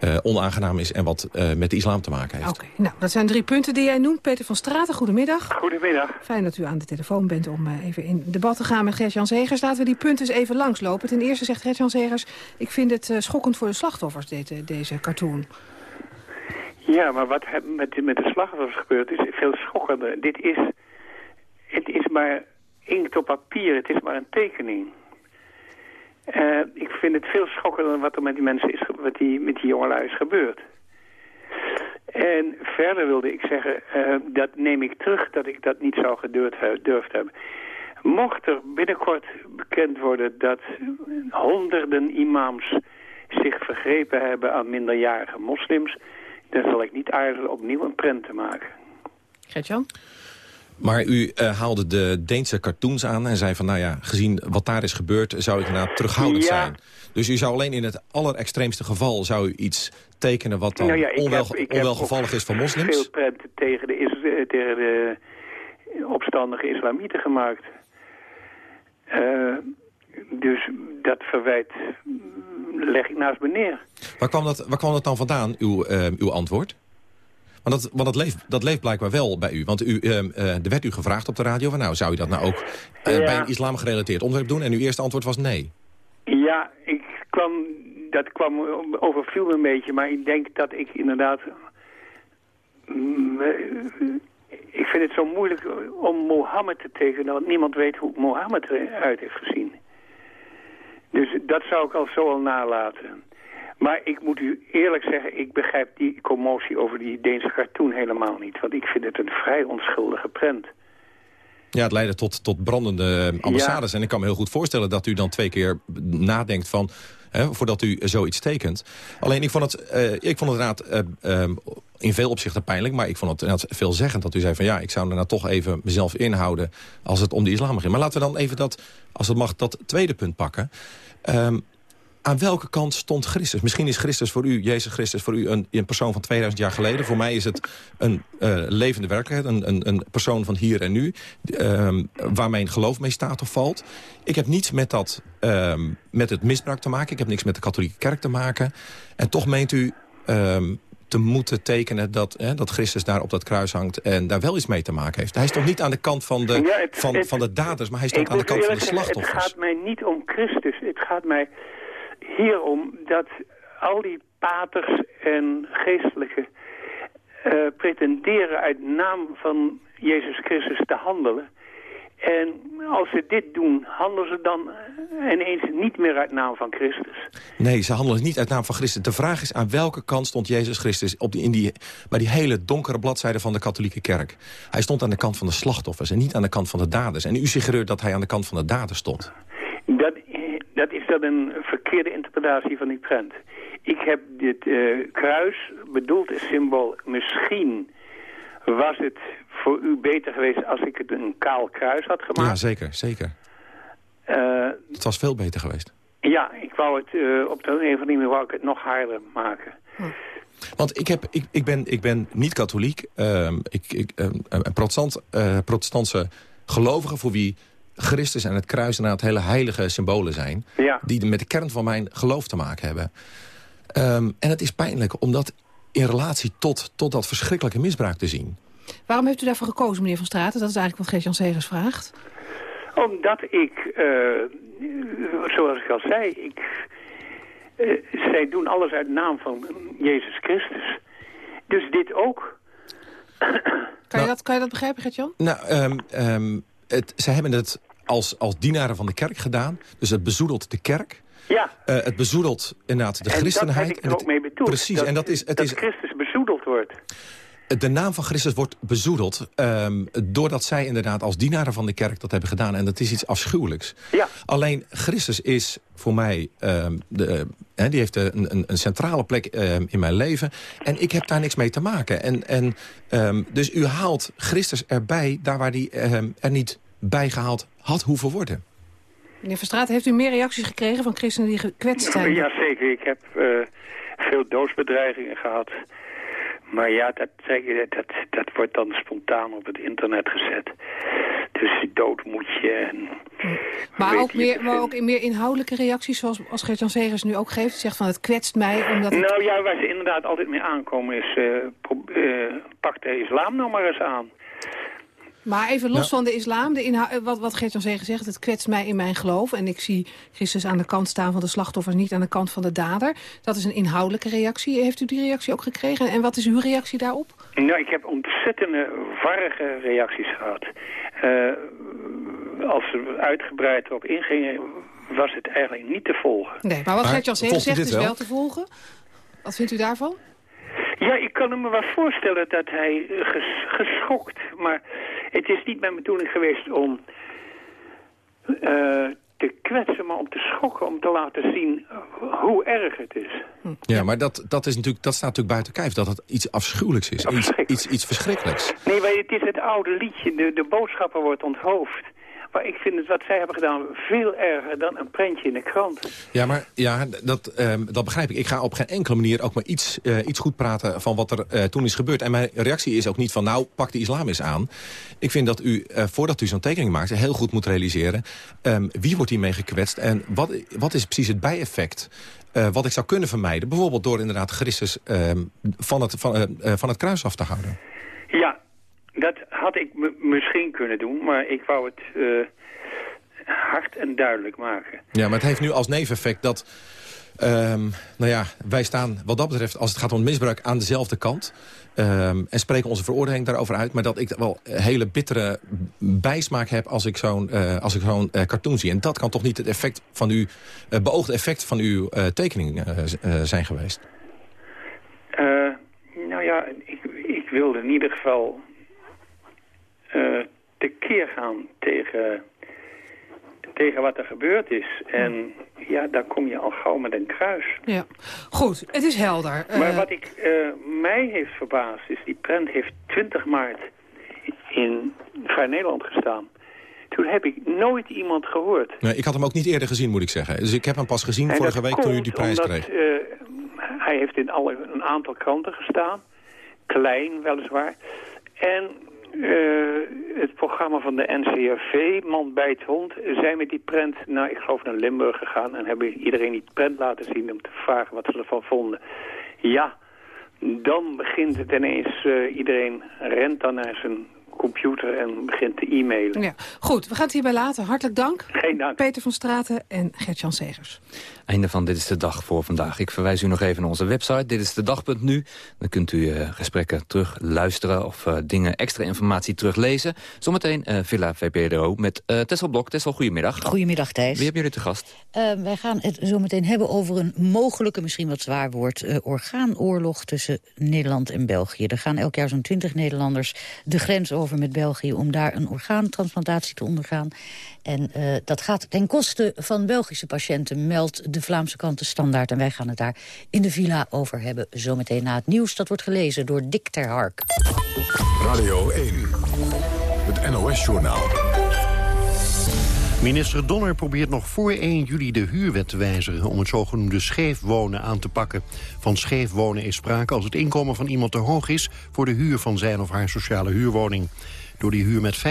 eh, onaangenaam is... en wat eh, met de islam te maken heeft. Oké, nou, dat zijn drie punten die jij noemt. Peter van Straten, goedemiddag. Goedemiddag. Fijn dat u aan de telefoon bent om eh, even in debat te gaan met Gert-Jan Zegers. Laten we die punten eens even langslopen. Ten eerste zegt Gert-Jan Zegers... ik vind het eh, schokkend voor de slachtoffers, deze, deze cartoon. Ja, maar wat met, met de slachtoffers gebeurt is veel schokkender. Dit is, het is maar inkt op papier, het is maar een tekening. Eh, ik vind het veel schokkender wat er met die mensen is, wat die, met die jongelui is gebeurd. En verder wilde ik zeggen, eh, dat neem ik terug dat ik dat niet zou gedurfd durfd hebben. Mocht er binnenkort bekend worden dat honderden imams zich vergrepen hebben aan minderjarige moslims, dan zal ik niet aarzelen opnieuw een prent te maken. Gert-Jan? Maar u eh, haalde de Deense cartoons aan en zei van... nou ja, gezien wat daar is gebeurd, zou ik inderdaad terughoudend Ja. zijn. Dus u zou alleen in het allerextreemste geval... zou u iets tekenen wat dan Nou ja, onwel, heb- onwelgevallig is voor moslims? veel prenten tegen de, is, eh, tegen de opstandige islamieten gemaakt. Eh, dus dat verwijt leg ik naast me neer. Waar kwam dat, waar kwam dat dan vandaan, uw, eh, uw antwoord? Want, dat, want dat, leeft, dat leeft blijkbaar wel bij u. Want u, eh, eh, er werd u gevraagd op de radio... van nou, zou u dat nou ook eh, Ja. bij een islamgerelateerd onderwerp doen? En uw eerste antwoord was nee. Ja, ik kwam, dat kwam overviel me een beetje, maar ik denk dat ik inderdaad... mm, eh, ik vind het zo moeilijk om Mohammed te tekenen, want niemand weet hoe Mohammed eruit heeft gezien. Dus dat zou ik al zo al nalaten. Maar ik moet u eerlijk zeggen, ik begrijp die commotie over die Deense cartoon helemaal niet. Want ik vind het een vrij onschuldige prent. Ja, het leidde tot, tot brandende ambassades. En ik kan me heel goed voorstellen dat u dan twee keer nadenkt van... Hè, voordat u zoiets tekent. Alleen, ik vond het, uh, ik vond het inderdaad uh, um, in veel opzichten pijnlijk... maar ik vond het inderdaad veelzeggend dat u zei van... ja, ik zou er nou toch even mezelf inhouden als het om de islam ging. Maar laten we dan even dat, als het mag, dat tweede punt pakken. Um, aan welke kant stond Christus? Misschien is Christus voor u, Jezus Christus, voor u een, een persoon van 2000 jaar geleden. Voor mij is het een uh, levende werkelijkheid, een, een, een, persoon van hier en nu... Um, waar mijn geloof mee staat of valt. Ik heb niets met, dat, um, met het misbruik te maken. Ik heb niks met de katholieke kerk te maken. En toch meent u um, te moeten tekenen dat, hè, dat Christus daar op dat kruis hangt... en daar wel iets mee te maken heeft. Hij stond niet aan de kant van de, Ja, het- van, het- van de daders, maar hij stond aan de kant van de slachtoffers. Het gaat mij niet om Christus. Het gaat mij hierom dat al die paters en geestelijke eh, pretenderen uit naam van Jezus Christus te handelen. En als ze dit doen, handelen ze dan ineens niet meer uit naam van Christus. Nee, ze handelen niet uit naam van Christus. De vraag is aan welke kant stond Jezus Christus op die, in die, bij die hele donkere bladzijde van de katholieke kerk. Hij stond aan de kant van de slachtoffers en niet aan de kant van de daders. En u suggereert dat hij aan de kant van de daders stond. Dat, dat is dan een verkeerde interpretatie van die prent. Ik heb dit eh, kruis bedoeld als symbool. Misschien was het voor u beter geweest als ik het een kaal kruis had gemaakt. Ja, zeker, zeker. Eh, Het was veel beter geweest. ja, ik wou het eh, op de een of andere manier wou ik het nog harder maken. Want ik, heb, ik, ik, ben, ik ben niet katholiek. ehm, ik, ik, ehm, een protestant, eh, protestantse gelovige voor wie Christus en het kruis inderdaad hele heilige symbolen zijn. Ja. Die met de kern van mijn geloof te maken hebben. Ehm, en het is pijnlijk om dat in relatie tot, tot dat verschrikkelijke misbruik te zien. Waarom heeft u daarvoor gekozen, meneer Van Straten? Dat is eigenlijk wat Gert-Jan Segers vraagt. Omdat ik, eh, zoals ik al zei, ik, eh, zij doen alles uit naam van Jezus Christus. Dus dit ook. Kan, je, dat, kan je dat begrijpen, Gert-Jan? Nou, ehm, ehm, het, ze hebben het als, als dienaren van de kerk gedaan. Dus het bezoedelt de kerk. Ja. Eh, het bezoedelt inderdaad de en christenheid. dat heb ik en er ook mee bedoeld. Precies, en dat is... Het dat is Christus bezoedeld wordt. de naam van Christus wordt bezoedeld... ehm, doordat zij inderdaad als dienaren van de kerk dat hebben gedaan. En dat is iets afschuwelijks. Ja. Alleen Christus is voor mij... ehm, de, eh, die heeft een, een, een centrale plek ehm, in mijn leven. En ik heb daar niks mee te maken. En, en, dus u haalt Christus erbij... daar waar die er niet bij gehaald had hoeven worden. Meneer Van Straten, heeft u meer reacties gekregen van christenen die gekwetst zijn? Ja, zeker. Ik heb eh, veel doodsbedreigingen gehad. Maar ja, dat, dat, dat wordt dan spontaan op het internet gezet. Dus dood moet je. En, Maar ook, meer, maar ook in meer inhoudelijke reacties, zoals als Gert-Jan Segers nu ook geeft. Zegt van het kwetst mij, omdat. Nou ja, waar ze inderdaad altijd mee aankomen is... eh, pro- eh, pak de islam nou maar eens aan. Maar even los Nou. van de islam, de eh, wat, wat Gert-Jan Segers zegt, het kwetst mij in mijn geloof. En ik zie Christus aan de kant staan van de slachtoffers, niet aan de kant van de dader. Dat is een inhoudelijke reactie. Heeft u die reactie ook gekregen? En wat is uw reactie daarop? Nou, ik heb ontzettende warrige reacties gehad. Eh, als ze uitgebreid erop ingingen, was het eigenlijk niet te volgen. Nee, maar wat Gert-Jan zegt dit is wel? te volgen. Wat vindt u daarvan? Ja, ik kan me wel voorstellen dat hij ges- geschokt... maar het is niet mijn bedoeling geweest om eh, te kwetsen... maar om te schokken, om te laten zien hoe erg het is. Ja, maar dat, dat, is natuurlijk, dat staat natuurlijk buiten kijf. Dat het iets afschuwelijks is. Iets, iets, iets verschrikkelijks. Nee, maar het is het oude liedje, de, de boodschapper wordt onthoofd. Maar ik vind het wat zij hebben gedaan veel erger dan een prentje in de krant. Ja, maar ja, dat, ehm, dat begrijp ik. Ik ga op geen enkele manier ook maar iets, eh, iets goed praten van wat er eh, toen is gebeurd. En mijn reactie is ook niet van, nou, pak de islam eens aan. Ik vind dat u, eh, voordat u zo'n tekening maakt, heel goed moet realiseren... ehm, wie wordt hiermee gekwetst en wat, wat is precies het bijeffect... wat ik zou kunnen vermijden, bijvoorbeeld door inderdaad Christus ehm, van, het, van, van het kruis af te houden. Ja, dat had ik misschien kunnen doen, maar ik wou het... eh, hard en duidelijk maken. Ja, maar het heeft nu als neveneffect dat... ehm, nou ja, wij staan wat dat betreft, als het gaat om misbruik, aan dezelfde kant. Ehm, en spreken onze veroordeling daarover uit. Maar dat ik wel hele bittere bijsmaak heb als ik zo'n eh, als ik zo'n eh, cartoon zie. En dat kan toch niet het effect van uw, beoogde effect van uw tekening zijn geweest? Nou ja, ik, ik wilde in ieder geval eh tekeer gaan tegen, tegen wat er gebeurd is. En ja, daar kom je al gauw met een kruis. Ja. Goed, het is helder. Maar Eh, wat ik, eh, mij heeft verbaasd is, die prent heeft 20 maart in Vrij Nederland gestaan. Toen heb ik nooit iemand gehoord. Nee, ik had hem ook niet eerder gezien, moet ik zeggen. Dus ik heb hem pas gezien En vorige week toen u die prijs omdat, kreeg. eh, hij heeft in alle, een aantal kranten gestaan. Klein, weliswaar. En het programma van de NCRV, Man bijt hond, zijn met die prent naar, ik geloof, naar Limburg gegaan... en hebben iedereen die prent laten zien om te vragen wat ze ervan vonden. Ja, dan begint het ineens, eh, iedereen rent dan naar zijn computer en begint te e-mailen. ja. Goed, we gaan het hierbij laten. Hartelijk dank. Geen dank. Peter van Straten en Gert-Jan Segers. Einde van Dit is de Dag voor vandaag. Ik verwijs u nog even naar onze website, dit is de dag.nu. Dan kunt u eh, gesprekken terug luisteren of eh, dingen, extra informatie teruglezen. Zometeen eh, Villa VPRO met eh Tessel Blok. Tessel, goedemiddag. Goedemiddag, Thijs. Wie hebben jullie te gast? Wij gaan het zo meteen hebben over een mogelijke, misschien wat zwaar woord... eh, orgaanoorlog tussen Nederland en België. Er gaan elk jaar zo'n twintig Nederlanders de grens over met België... om daar een orgaantransplantatie te ondergaan. En eh, dat gaat ten koste van Belgische patiënten, meldt de Vlaamse kant de standaard. En wij gaan het daar in de villa over hebben, zometeen na het nieuws. Dat wordt gelezen door Dick ter Hark. Radio 1, het NOS-journaal. Minister Donner probeert nog voor 1 juli de huurwet te wijzigen... om het zogenoemde scheefwonen aan te pakken. Van scheefwonen is sprake als het inkomen van iemand te hoog is... voor de huur van zijn of haar sociale huurwoning. Door die huur met 5%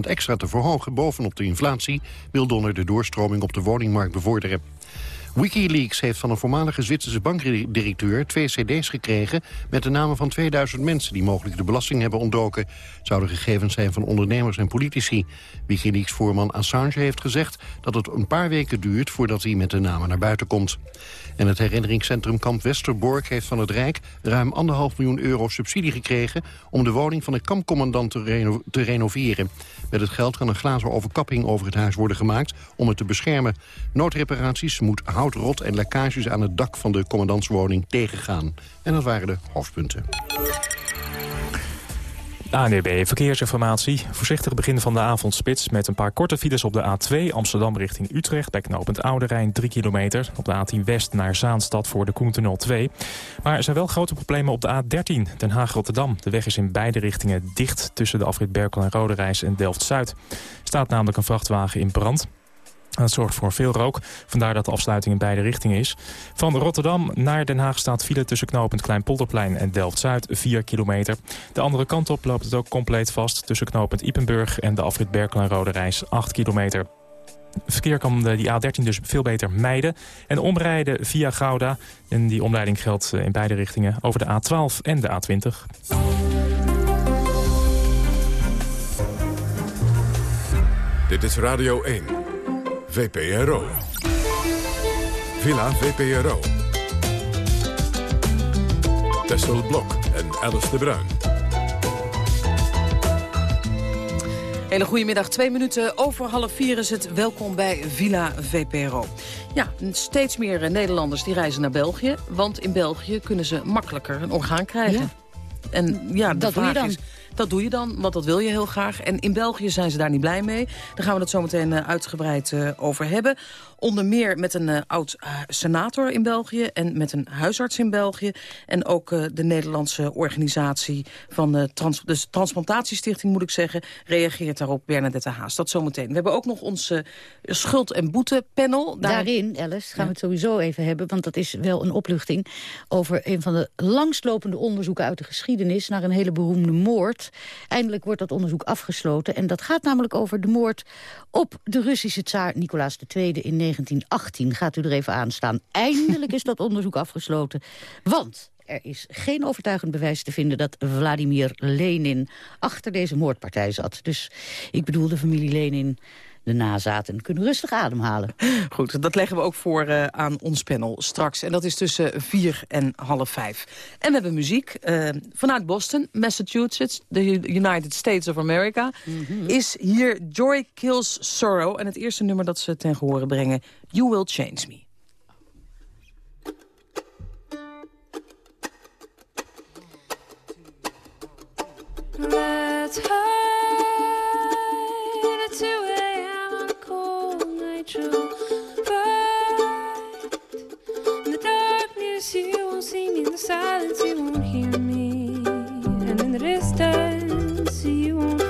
extra te verhogen bovenop de inflatie... wil Donner de doorstroming op de woningmarkt bevorderen. Wikileaks heeft van een voormalige Zwitserse bankdirecteur twee cd's gekregen met de namen van 2000 mensen die mogelijk de belasting hebben ontdoken. Zouden gegevens zijn van ondernemers en politici. Wikileaks-voorman Assange heeft gezegd dat het een paar weken duurt voordat hij met de namen naar buiten komt. En het herinneringscentrum Kamp Westerbork heeft van het Rijk ruim anderhalf miljoen euro subsidie gekregen om de woning van de kampcommandant te, reno te renoveren. Met het geld kan een glazen overkapping over het huis worden gemaakt om het te beschermen. Noodreparaties moet rot en lekkages aan het dak van de commandantswoning tegengaan. En dat waren de hoofdpunten. ANDB Verkeersinformatie. Voorzichtig begin van de avondspits met een paar korte files op de A2 Amsterdam richting Utrecht bij knooppunt Oude Rijn 3 kilometer. Op de A10 West naar Zaanstad voor de Koentunnel 2. Maar er zijn wel grote problemen op de A13 Den Haag-Rotterdam. De weg is in beide richtingen dicht tussen de afrit Berkel en Roderijs en Delft-Zuid. staat namelijk een vrachtwagen in brand. Dat zorgt voor veel rook, vandaar dat de afsluiting in beide richtingen is. Van Rotterdam naar Den Haag staat file tussen knooppunt Kleinpolderplein en Delft-Zuid, 4 kilometer. De andere kant op loopt het ook compleet vast tussen knooppunt Ipenburg en de afrit Berkel en Rode Reis, 8 kilometer. Verkeer kan die A13 dus veel beter mijden en omrijden via Gouda. En die omleiding geldt eh, in beide richtingen over de A12 en de A20. Dit is Radio 1, VPRO. Villa VPRO. Tessel Blok en Alice de Bruin. Hele goedemiddag, twee minuten over half vier is het. Welkom bij Villa VPRO. Ja, steeds meer Nederlanders die reizen naar België. Want in België kunnen ze makkelijker een orgaan krijgen. En ja, de Dat doe je vraag dan. is, dat doe je dan, want dat wil je heel graag. En in België zijn ze daar niet blij mee. Daar gaan we het zo meteen eh, uitgebreid eh, over hebben. Onder meer met een eh, oud-senator in België en met een huisarts in België. En ook eh, de Nederlandse organisatie van de, trans de Transplantatiestichting, moet ik zeggen, reageert daarop Bernadette Haas. Dat zometeen. We hebben ook nog ons eh, schuld- en boete-panel. Daar- Daarin, Alice, gaan we het sowieso even hebben... want dat is wel een opluchting over een van de langstlopende onderzoeken uit de geschiedenis... naar een hele beroemde moord. Eindelijk wordt dat onderzoek afgesloten. En dat gaat namelijk over de moord op de Russische tsaar Nicolaas II in 1918. Gaat u er even aan staan. Eindelijk is dat onderzoek afgesloten. Want er is geen overtuigend bewijs te vinden dat Vladimir Lenin achter deze moordpartij zat. Dus ik bedoel de familie Lenin de nazaten en kunnen rustig ademhalen. (laughs) Goed, dat leggen we ook voor uh, aan ons panel straks. En dat is tussen vier en half vijf. En we hebben muziek uh, vanuit Boston, Massachusetts, de United States of America. Mm -hmm. Is hier Joy Kills Sorrow. En het eerste nummer dat ze ten gehore brengen, You Will Change Me. Let's hide nitro fight. In the darkness, you won't see me. In the silence, you won't hear me. And in the distance, you won't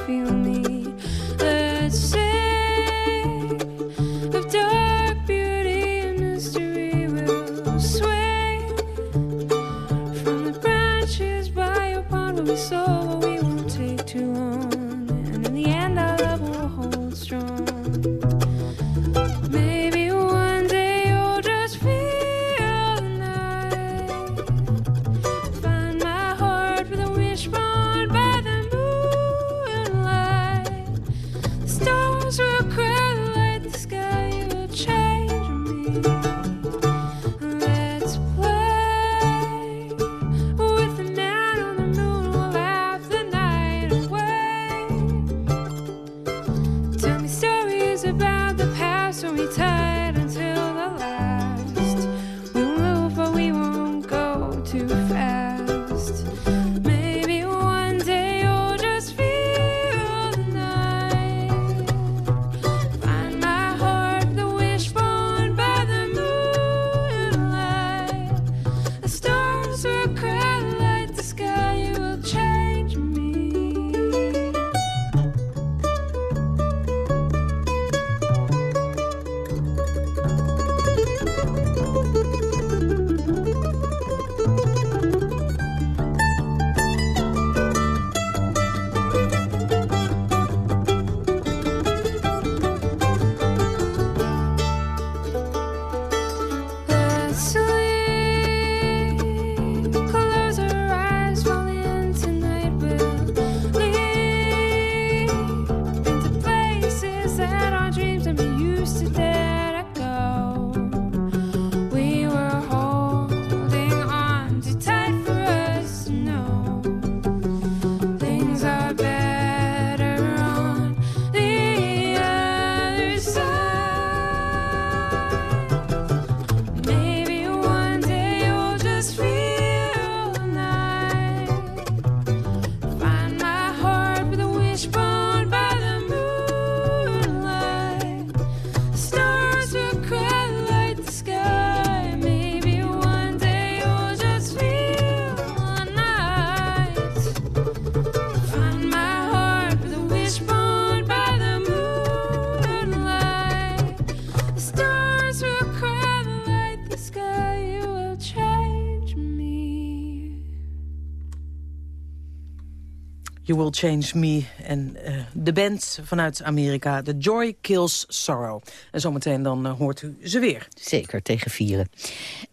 Will Change Me. En eh, de band vanuit Amerika, The Joy Kills Sorrow. En zometeen dan eh, hoort u ze weer. Zeker, tegen vieren.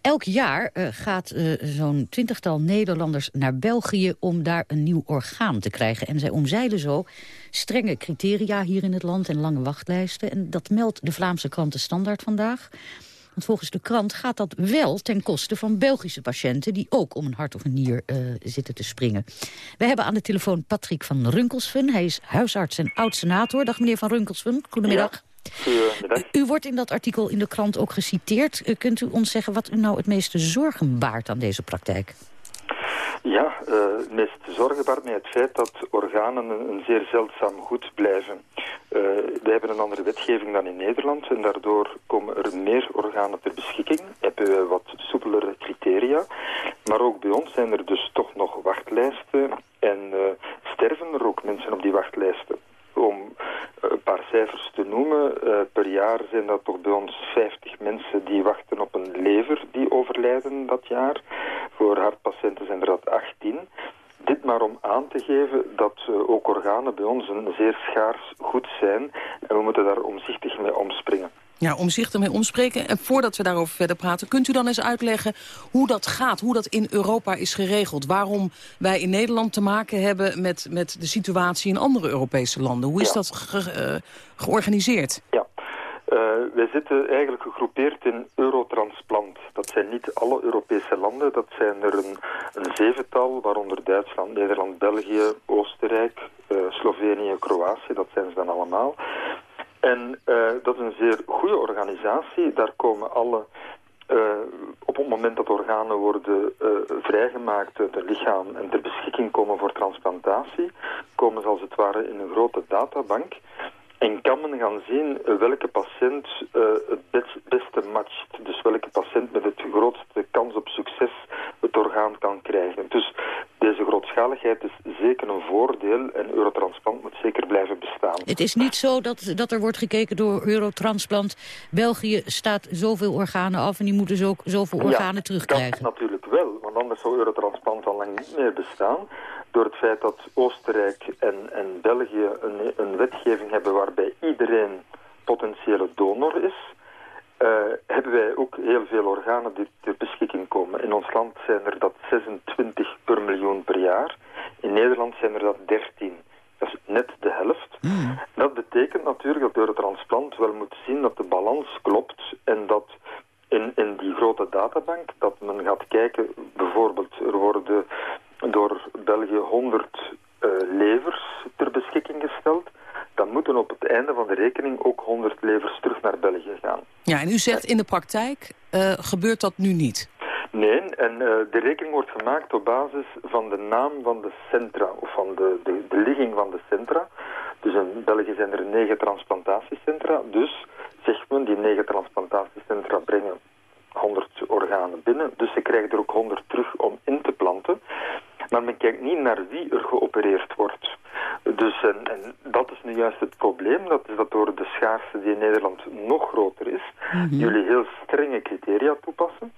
Elk jaar eh, gaat zo'n twintigtal Nederlanders naar België... om daar een nieuw orgaan te krijgen. En zij omzeilen zo strenge criteria hier in het land en lange wachtlijsten. En dat meldt de Vlaamse krant De Standaard vandaag. Want volgens de krant gaat dat wel ten koste van Belgische patiënten... die ook om een hart of een nier eh, zitten te springen. We hebben aan de telefoon Patrick van Runkelsven. Hij is huisarts en oud-senator. Dag meneer van Runkelsven, goedemiddag. U wordt in dat artikel in de krant ook geciteerd. Eh, kunt u ons zeggen wat u nou het meeste zorgen baart aan deze praktijk? Ja, het meest zorgen baart mij het feit dat organen een, zeer zeldzaam goed blijven. Eh, we hebben een andere wetgeving dan in Nederland en daardoor komen er meer organen ter beschikking. Hebben we wat soepelere criteria. Maar ook bij ons zijn er dus toch nog wachtlijsten en eh, sterven er ook mensen op die wachtlijsten. Om eh, een paar cijfers te noemen, eh, per jaar zijn dat toch bij ons 50 mensen die wachten op een lever die overlijden dat jaar. Voor hartpatiënten zijn er dat 18. Dit maar om aan te geven dat eh, ook organen bij ons een zeer schaars goed zijn. En we moeten daar omzichtig mee omspringen. Ja, omzichtig mee omspreken. En voordat we daarover verder praten, kunt u dan eens uitleggen hoe dat gaat, hoe dat in Europa is geregeld? Waarom wij in Nederland te maken hebben met, met de situatie in andere Europese landen? Hoe is Ja. dat ge- eh, georganiseerd? Ja, zitten eigenlijk gegroepeerd in Eurotransplant. Dat zijn niet alle Europese landen, dat zijn er een, een zevental, waaronder Duitsland, Nederland, België, Oostenrijk, uh, Slovenië, Kroatië, dat zijn ze dan allemaal. En uh, dat is een zeer goede organisatie, daar komen alle uh, op het moment dat organen worden uh, vrijgemaakt uit het lichaam en ter beschikking komen voor transplantatie, komen ze als het ware in een grote databank. En kan men gaan zien welke patiënt het best, beste matcht. Dus welke patiënt met het grootste kans op succes het orgaan kan krijgen. Dus grootschaligheid is zeker een voordeel en Eurotransplant moet zeker blijven bestaan. Het is niet zo dat, dat er wordt gekeken door Eurotransplant. België staat zoveel organen af en die moeten zo, zoveel organen ja, terugkrijgen. dat natuurlijk wel, want anders zou Eurotransplant al lang niet meer bestaan door het feit dat Oostenrijk en, en België een, een wetgeving hebben waarbij iedereen potentiële donor is, uh, hebben wij ook heel veel organen die ter beschikking komen. In ons land zijn er dat 26 per miljoen per jaar. In Nederland zijn er dat 13. Dat is net de helft. Mm. Dat betekent natuurlijk dat Eurotransplant wel moet zien dat de balans klopt en dat in, in die grote databank, dat men gaat kijken, bijvoorbeeld er worden door België 100 uh, levers ter beschikking gesteld. Dan moeten op het einde van de rekening ook 100 levers terug naar België gaan. Ja, en u zegt in de praktijk uh, gebeurt dat nu niet? Nee, en uh, de rekening wordt gemaakt op basis van de naam van de centra, of van de, de, de ligging van de centra. Dus in België zijn er negen transplantatiecentra, dus zegt men die negen transplantatiecentra brengen 100 organen binnen, dus ze krijgen er ook 100 terug om in te planten. Maar men kijkt niet naar wie er geopereerd wordt. Dus en, en dat is nu juist het probleem, dat is dat door de schaarste die in Nederland nog groter is, mm -hmm. jullie heel strenge criteria toepassen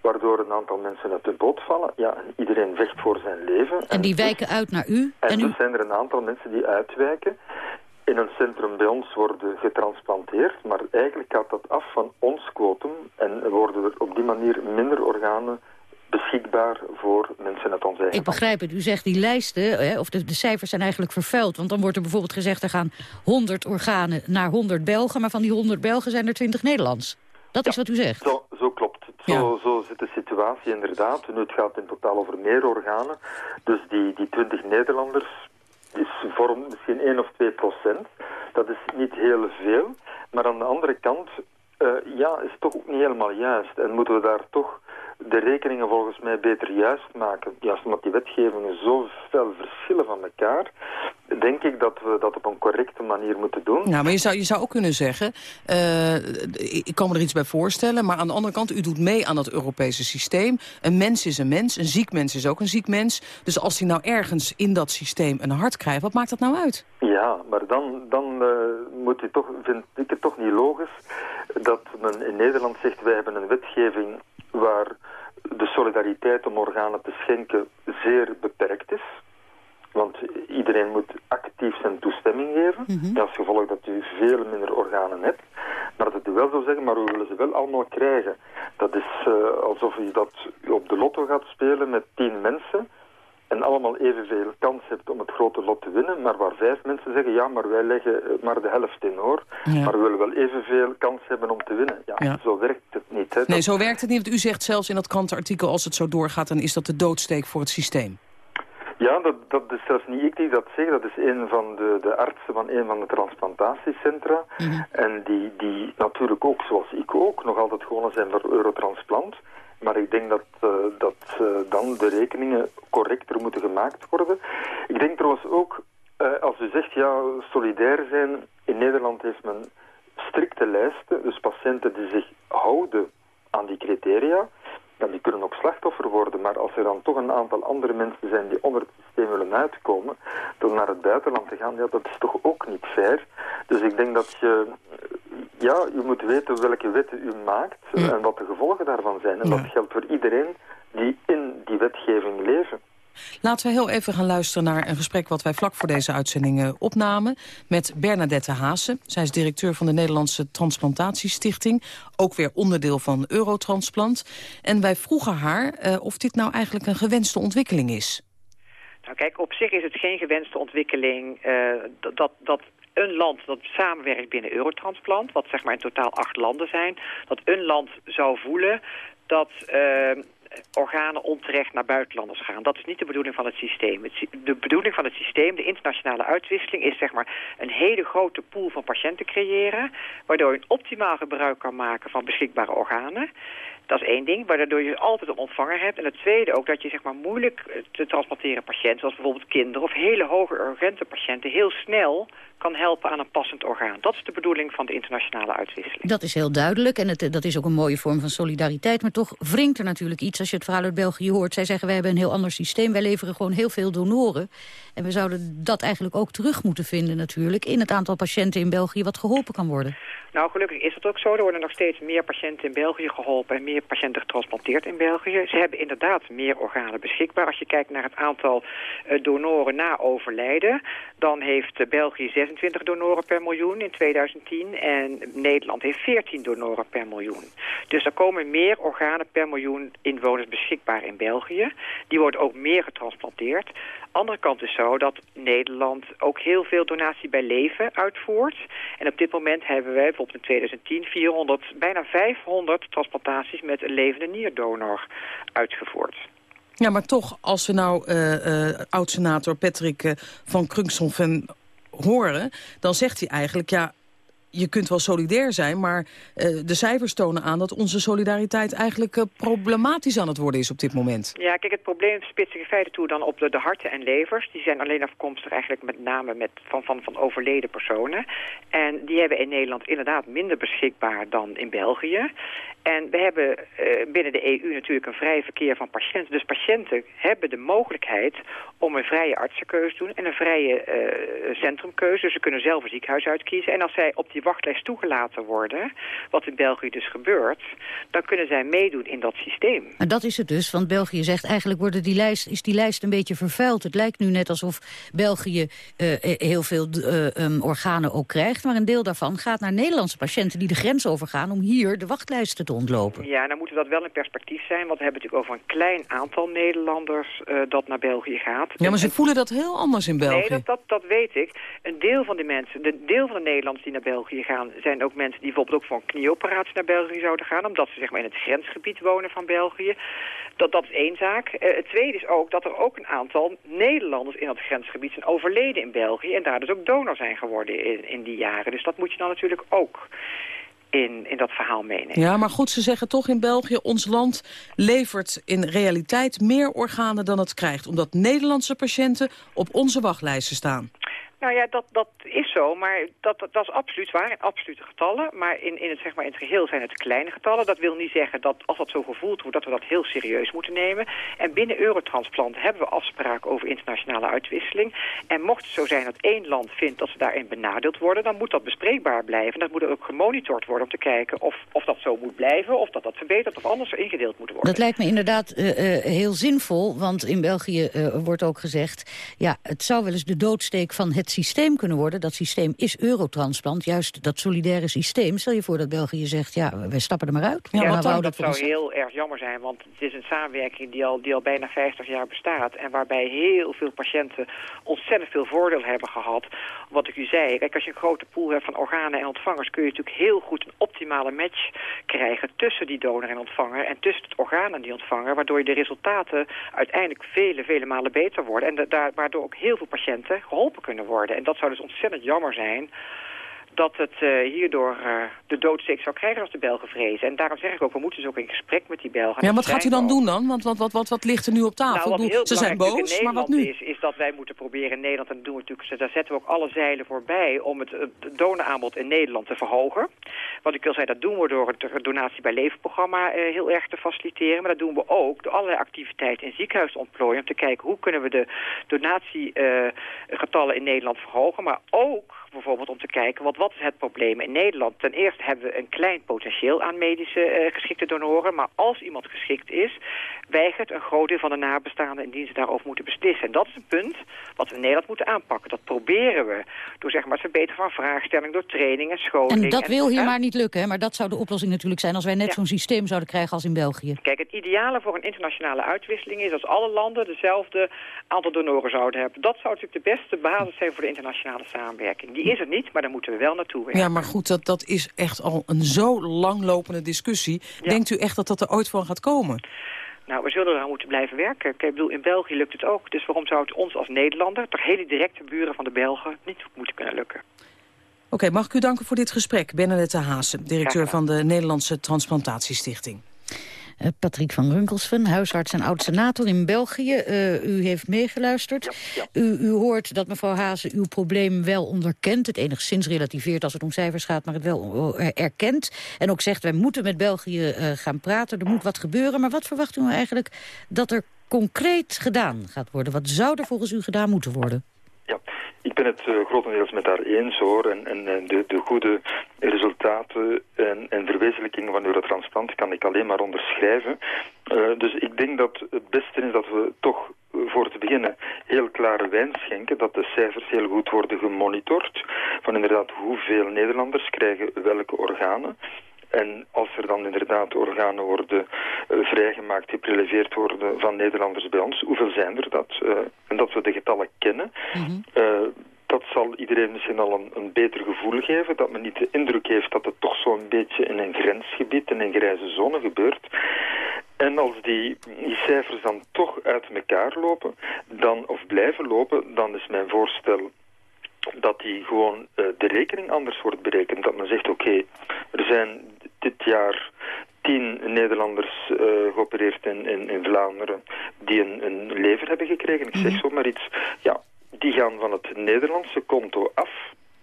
waardoor een aantal mensen uit de boot vallen. Ja, en iedereen vecht voor zijn leven. En, en die dus, wijken uit naar u? En, en dus u... zijn er een aantal mensen die uitwijken. In een centrum bij ons worden getransplanteerd, maar eigenlijk gaat dat af van ons quotum en worden er op die manier minder organen beschikbaar voor mensen uit onze eigen Ik begrijp het. U zegt die lijsten, hè, of de, de, cijfers zijn eigenlijk vervuild. Want dan wordt er bijvoorbeeld gezegd... er gaan 100 organen naar 100 Belgen... maar van die 100 Belgen zijn er 20 Nederlands. Dat ja, is wat u zegt. Zo, zo klopt. Zo, ja. zo zit de situatie inderdaad. Nu, het gaat in totaal over meer organen. Dus die, die 20 Nederlanders vormt misschien 1 of 2 procent. Dat is niet heel veel. Maar aan de andere kant, uh, ja, is toch ook niet helemaal juist. En moeten we daar toch de rekeningen volgens mij beter juist maken. Juist omdat die wetgevingen zo veel verschillen van elkaar, denk ik dat we dat op een correcte manier moeten doen. Nou, maar je zou, je zou ook kunnen zeggen, uh, ik kan me er iets bij voorstellen, maar aan de andere kant, u doet mee aan dat Europese systeem. Een mens is een mens, een ziek mens is ook een ziek mens. Dus als hij nou ergens in dat systeem een hart krijgt, wat maakt dat nou uit? Ja, maar dan, dan uh, moet je toch, vind ik het toch niet logisch dat men in Nederland zegt, wij hebben een wetgeving waar de solidariteit om organen te schenken zeer beperkt is. Want iedereen moet actief zijn toestemming geven. Mm -hmm. Als gevolg dat u veel minder organen hebt. Maar dat u wel zou zeggen, maar we willen ze wel allemaal krijgen. Dat is uh, alsof u dat op de lotto gaat spelen met tien mensen en allemaal evenveel kans hebt om het grote lot te winnen, maar waar vijf mensen zeggen, ja, maar wij leggen maar de helft in hoor. Ja. Maar we willen wel evenveel kans hebben om te winnen. Ja, ja. zo werkt het niet. Hè. Nee, dat... zo werkt het niet, want u zegt zelfs in dat krantenartikel, als het zo doorgaat, dan is dat de doodsteek voor het systeem. Ja, dat, dat is zelfs niet ik die dat zeg. Dat is een van de, de artsen van een van de transplantatiecentra. Mm -hmm. En die, die natuurlijk ook, zoals ik ook, nog altijd gewonnen zijn voor Eurotransplant. Maar ik denk dat, uh, dat uh, dan de rekeningen correcter moeten gemaakt worden. Ik denk trouwens ook, uh, als u zegt, ja, solidair zijn. In Nederland heeft men strikte lijsten, dus patiënten die zich houden aan die criteria. Ja, die kunnen ook slachtoffer worden, maar als er dan toch een aantal andere mensen zijn die onder het systeem willen uitkomen, door naar het buitenland te gaan, ja, dat is toch ook niet fair. Dus ik denk dat je, ja, u moet weten welke wetten u maakt ja. en wat de gevolgen daarvan zijn. En ja. dat geldt voor iedereen die in die wetgeving leven. Laten we heel even gaan luisteren naar een gesprek wat wij vlak voor deze uitzending opnamen met Bernadette Haase. Zij is directeur van de Nederlandse Transplantatiestichting, ook weer onderdeel van Eurotransplant. En wij vroegen haar uh, of dit nou eigenlijk een gewenste ontwikkeling is. Nou kijk, op zich is het geen gewenste ontwikkeling uh, dat, dat een land dat samenwerkt binnen Eurotransplant, wat zeg maar in totaal acht landen zijn, dat een land zou voelen dat uh, organen onterecht naar buitenlanders gaan. Dat is niet de bedoeling van het systeem. De bedoeling van het systeem, de internationale uitwisseling... is zeg maar een hele grote pool van patiënten creëren... waardoor je een optimaal gebruik kan maken van beschikbare organen. Dat is één ding, waardoor je altijd een ontvanger hebt. En het tweede ook dat je zeg maar, moeilijk te transplanteren patiënten... zoals bijvoorbeeld kinderen of hele hoge urgente patiënten... heel snel kan helpen aan een passend orgaan. Dat is de bedoeling van de internationale uitwisseling. Dat is heel duidelijk en het, dat is ook een mooie vorm van solidariteit. Maar toch wringt er natuurlijk iets als je het verhaal uit België hoort. Zij zeggen wij hebben een heel ander systeem. Wij leveren gewoon heel veel donoren. En we zouden dat eigenlijk ook terug moeten vinden natuurlijk... in het aantal patiënten in België wat geholpen kan worden. Nou, gelukkig is dat ook zo. Er worden nog steeds meer patiënten in België geholpen... en meer patiënten getransplanteerd in België. Ze hebben inderdaad meer organen beschikbaar. Als je kijkt naar het aantal uh, donoren na overlijden... dan heeft uh, België 26 donoren per miljoen in 2010... en Nederland heeft 14 donoren per miljoen. Dus er komen meer organen per miljoen inwoners beschikbaar in België. Die worden ook meer getransplanteerd andere kant is zo dat Nederland ook heel veel donatie bij leven uitvoert. En op dit moment hebben wij bijvoorbeeld in 2010 400, bijna 500 transplantaties met een levende nierdonor uitgevoerd. Ja, maar toch, als we nou uh, oud-senator Patrick uh, van Krunkshoffen horen... dan zegt hij eigenlijk, ja, je kunt wel solidair zijn, maar uh, de cijfers tonen aan... dat onze solidariteit eigenlijk uh, problematisch aan het worden is op dit moment. Ja, kijk, het probleem spitst zich in feite toe dan op de, de harten en levers. Die zijn alleen afkomstig eigenlijk met name met, van, van, van overleden personen. En die hebben in Nederland inderdaad minder beschikbaar dan in België. En we hebben uh, binnen de EU natuurlijk een vrij verkeer van patiënten. Dus patiënten hebben de mogelijkheid om een vrije artsenkeuze te doen... en een vrije centrumkeuze. Dus ze kunnen zelf een ziekenhuis uitkiezen. En als zij op die wachtlijst toegelaten worden, wat in België dus gebeurt, dan kunnen zij meedoen in dat systeem. En dat is het dus, want België zegt eigenlijk worden die lijst, is die lijst een beetje vervuild. Het lijkt nu net alsof België uh, heel veel uh, um, organen ook krijgt, maar een deel daarvan gaat naar Nederlandse patiënten die de grens overgaan om hier de wachtlijsten te ontlopen. Ja, dan moet dat wel in perspectief zijn, want we hebben natuurlijk over een klein aantal Nederlanders uh, dat naar België gaat. Ja, maar ze voelen dat heel anders in België. Nee, dat, dat, dat weet ik. Een deel van die mensen, de deel van de Nederlanders die naar België gaan, zijn ook mensen die bijvoorbeeld ook voor een knieoperatie naar België zouden gaan, omdat ze zeg maar in het grensgebied wonen van België. Dat, dat is één zaak. Uh, het tweede is ook dat er ook een aantal Nederlanders in dat grensgebied zijn overleden in België en daar dus ook donor zijn geworden in, in die jaren. Dus dat moet je dan natuurlijk ook in, in dat verhaal meenemen. Ja, maar goed, ze zeggen toch in België... ons land levert in realiteit meer organen dan het krijgt... omdat Nederlandse patiënten op onze wachtlijsten staan. Nou ja, dat, dat is zo, maar dat, dat, is absoluut waar, in absolute getallen. Maar in, in, het, zeg maar in het geheel zijn het kleine getallen. Dat wil niet zeggen dat als dat zo gevoeld wordt, dat we dat heel serieus moeten nemen. En binnen Eurotransplant hebben we afspraken over internationale uitwisseling. En mocht het zo zijn dat één land vindt dat ze daarin benadeeld worden, dan moet dat bespreekbaar blijven. Dat moet er ook gemonitord worden om te kijken of, of dat zo moet blijven, of dat dat verbeterd of anders ingedeeld moet worden. Dat lijkt me inderdaad uh, uh, heel zinvol, want in België uh, wordt ook gezegd, ja, het zou wel eens de doodsteek van het systeem kunnen worden. Dat systeem is Eurotransplant, juist dat solidaire systeem. Stel je voor dat België zegt, ja, wij stappen er maar uit. Ja, dat, dat zou heel erg jammer zijn, want het is een samenwerking die al, die al bijna 50 jaar bestaat. En waarbij heel veel patiënten ontzettend veel voordeel hebben gehad. Wat ik u zei, kijk, als je een grote pool hebt van organen en ontvangers... kun je natuurlijk heel goed een optimale match krijgen tussen die donor en ontvanger... en tussen het orgaan en die ontvanger... waardoor je de resultaten uiteindelijk vele, vele malen beter worden. En daar, waardoor ook heel veel patiënten geholpen kunnen worden. En dat zou dus ontzettend jammer zijn dat het uh, hierdoor uh, de doodsteek zou krijgen als de Belgen vrezen. En daarom zeg ik ook, we moeten dus ook in gesprek met die Belgen. Ja, wat gaat u dan doen dan? Want wat, wat, wat, wat ligt er nu op tafel? Nou, wat Ze zijn boos, maar wat nu? Is, is dat wij moeten proberen in Nederland, en dat doen we natuurlijk, daar zetten we ook alle zeilen voorbij, om het, het donoraanbod in Nederland te verhogen. Wat ik wil zeggen, dat doen we door het donatie bij levenprogramma uh, heel erg te faciliteren. Maar dat doen we ook door allerlei activiteiten in ziekenhuis te ontplooien. Om te kijken hoe kunnen we de donatiegetallen in Nederland verhogen. Maar ook bijvoorbeeld om te kijken, wat, wat is het probleem in Nederland? Ten eerste hebben we een klein potentieel aan medische uh, geschikte donoren. Maar als iemand geschikt is, weigert een groot deel van de nabestaanden indien ze daarover moeten beslissen. En dat is een punt wat we in Nederland moeten aanpakken. Dat proberen we door zeg maar, het verbeteren van vraagstelling, door training en scholing. En dat wil hier maar niet lukken, hè? maar dat zou de oplossing natuurlijk zijn als wij net ja. zo'n systeem zouden krijgen als in België. Kijk, het ideale voor een internationale uitwisseling is als alle landen dezelfde aantal donoren zouden hebben. Dat zou natuurlijk de beste basis zijn voor de internationale samenwerking. Die Die is er niet, maar daar moeten we wel naartoe werken. Ja, maar goed, dat, dat is echt al een zo langlopende discussie. Denkt u echt dat dat er ooit van gaat komen? Nou, we zullen eraan moeten blijven werken. Ik bedoel, in België lukt het ook. Dus waarom zou het ons als Nederlander, toch hele directe buren van de Belgen, niet moeten kunnen lukken? Oké, mag ik u danken voor dit gesprek. Bernadette Haase, directeur van de Nederlandse Transplantatiestichting. Uh, Patrick van Runkelsven, huisarts en oud-senator in België. Uh, u heeft meegeluisterd. Ja, ja. U, u, hoort dat mevrouw Hazen uw probleem wel onderkent. Het enigszins relativeert als het om cijfers gaat, maar het wel uh, erkent. En ook zegt, wij moeten met België gaan praten. Er moet wat gebeuren. Maar wat verwacht u nou eigenlijk dat er concreet gedaan gaat worden? Wat zou er volgens u gedaan moeten worden? Ik ben het uh, grotendeels met haar eens hoor. En, en de, de goede resultaten en, en verwezenlijkingen van Eurotransplant kan ik alleen maar onderschrijven. Uh, dus ik denk dat het beste is dat we toch voor te beginnen heel klare wijn schenken. Dat de cijfers heel goed worden gemonitord. Van inderdaad hoeveel Nederlanders krijgen welke organen. En als er dan inderdaad organen worden uh, vrijgemaakt, gepreleveerd worden van Nederlanders bij ons, hoeveel zijn er dat? Uh, en dat we de getallen kennen. Mm -hmm. uh, dat zal iedereen misschien al een, een, beter gevoel geven. Dat men niet de indruk heeft dat het toch zo'n beetje in een grensgebied, in een grijze zone gebeurt. En als die, die cijfers dan toch uit elkaar lopen, dan, of blijven lopen, dan is mijn voorstel dat die gewoon uh, de rekening anders wordt berekend. Dat men zegt, oké, okay, er zijn dit jaar tien Nederlanders uh, geopereerd in, in, in, Vlaanderen die een, een lever hebben gekregen. Ik zeg mm -hmm. zomaar iets. Ja, die gaan van het Nederlandse konto af.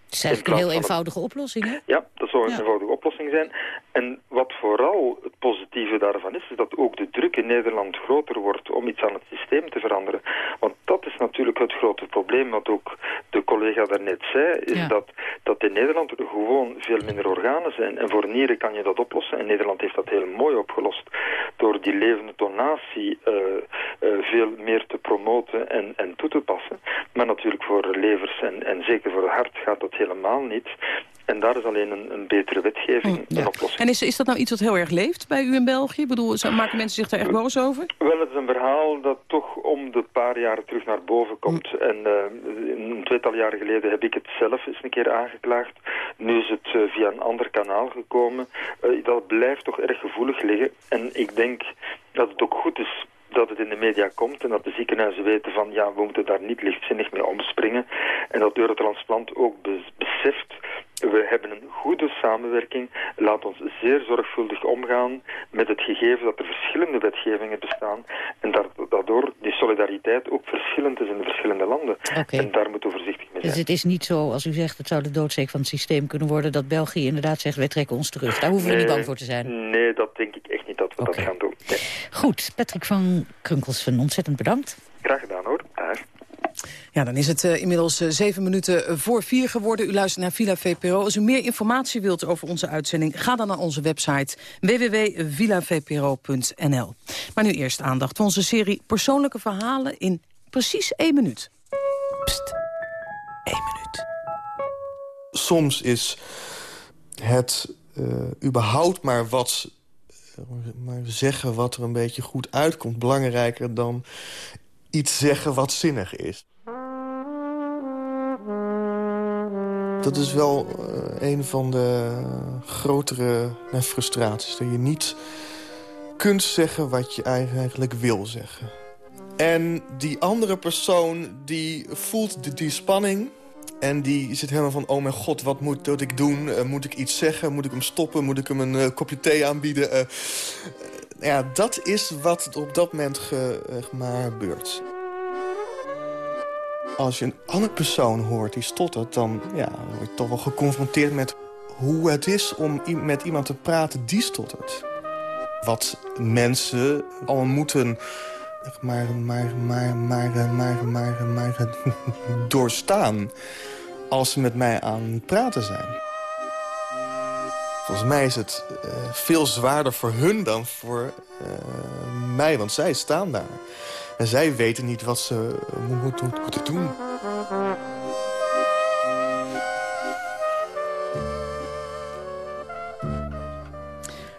Het is eigenlijk een heel eenvoudige oplossing, hè? Ja, dat zou een ja. eenvoudige oplossing zijn. En wat vooral het positieve daarvan is, is dat ook de druk in Nederland groter wordt om iets aan het systeem te veranderen. Want dat is natuurlijk het grote probleem, wat ook de collega daarnet zei, is ja. dat, dat in Nederland er gewoon veel minder organen zijn. En voor nieren kan je dat oplossen. En Nederland heeft dat heel mooi opgelost door die levende donatie uh, uh, veel meer te promoten en, en toe te passen. Maar natuurlijk voor levers en, en zeker voor het hart gaat dat helemaal niet. En daar is alleen een, een betere wetgeving Hm, ja. een oplossing. En is, is dat nou iets wat heel erg leeft bij u in België? Ik bedoel, maken mensen zich daar echt boos over? Wel, het is een verhaal dat toch om de paar jaren terug naar boven komt. Hm. En uh, een tweetal jaren geleden heb ik het zelf eens een keer aangeklaagd. Nu is het uh, via een ander kanaal gekomen. Uh, dat blijft toch erg gevoelig liggen. En ik denk dat het ook goed is dat het in de media komt en dat de ziekenhuizen weten van ja, we moeten daar niet lichtzinnig mee omspringen. En dat Eurotransplant ook beseft, we hebben een goede samenwerking. Laat ons zeer zorgvuldig omgaan met het gegeven dat er verschillende wetgevingen bestaan en daardoor die solidariteit ook verschillend is in de verschillende landen. Okay. En daar moeten we voorzichtig mee zijn. Dus het is niet zo, als u zegt, het zou de doodsteek van het systeem kunnen worden, dat België inderdaad zegt, wij trekken ons terug. Daar hoeven nee, we niet bang voor te zijn. Nee, dat denk ik echt niet dat we okay. dat gaan doen. Nee. Goed, Patrick van Krunkelsven, ontzettend bedankt. Graag gedaan. Ja, dan is het uh, inmiddels uh, zeven minuten voor vier geworden. U luistert naar Villa VPRO. Als u meer informatie wilt over onze uitzending... ga dan naar onze website www.villavpro.nl. Maar nu eerst aandacht voor onze serie Persoonlijke Verhalen... in precies één minuut. Pst, één minuut. Soms is het uh, überhaupt maar wat maar zeggen wat er een beetje goed uitkomt... belangrijker dan iets zeggen wat zinnig is. Dat is wel uh, een van de grotere frustraties. Dat je niet kunt zeggen wat je eigenlijk wil zeggen. En die andere persoon die voelt die, die spanning... En die zit helemaal van, oh mijn god, wat moet ik doen? Uh, moet ik iets zeggen? Moet ik hem stoppen? Moet ik hem een uh, kopje thee aanbieden? Ja, dat is wat op dat moment gebeurt. Als je een andere persoon hoort die stottert... dan ja, word je toch wel geconfronteerd met hoe het is om met iemand te praten die stottert. Wat mensen al moeten maar, maar, maar, maar, maar, maar, maar, (laughs) doorstaan als ze met mij aan het praten zijn. Volgens mij is het uh, veel zwaarder voor hun dan voor uh, mij, want zij staan daar. En zij weten niet wat ze moeten, moeten doen.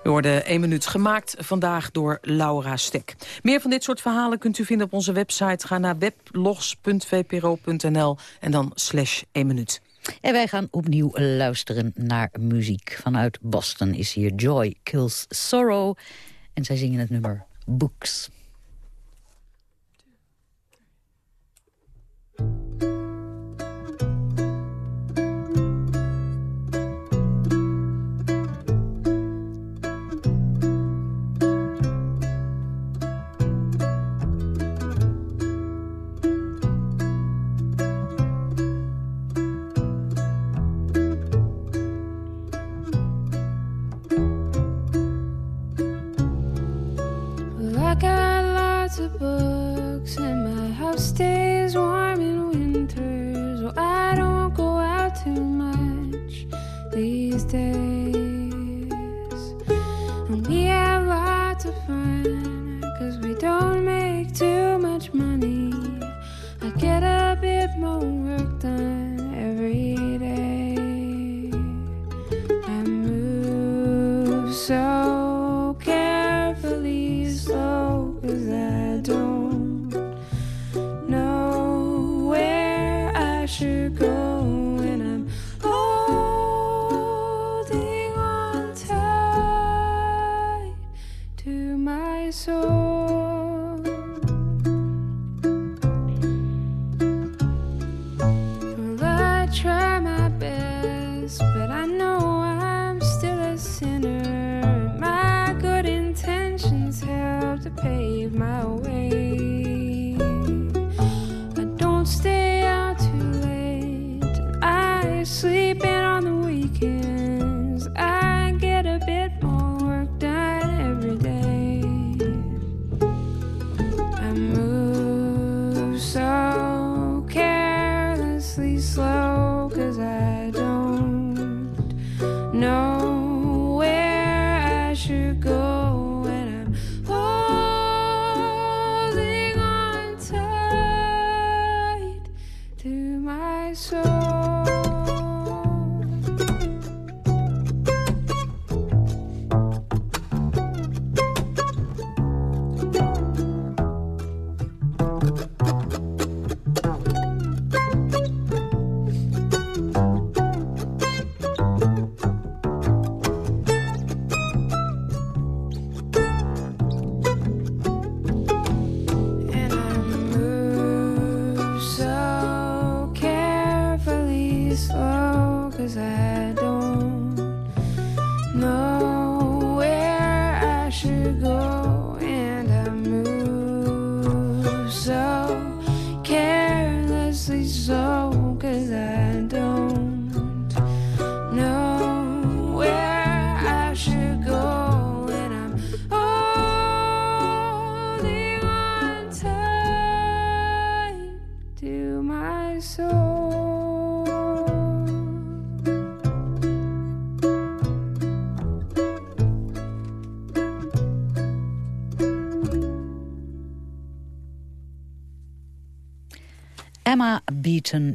We worden één minuut gemaakt vandaag door Laura Stek. Meer van dit soort verhalen kunt u vinden op onze website. Ga naar weblogs.vpro.nl en dan slash 1 minuut. En wij gaan opnieuw luisteren naar muziek. Vanuit Boston is hier Joy Kills Sorrow. En zij zingen het nummer Books.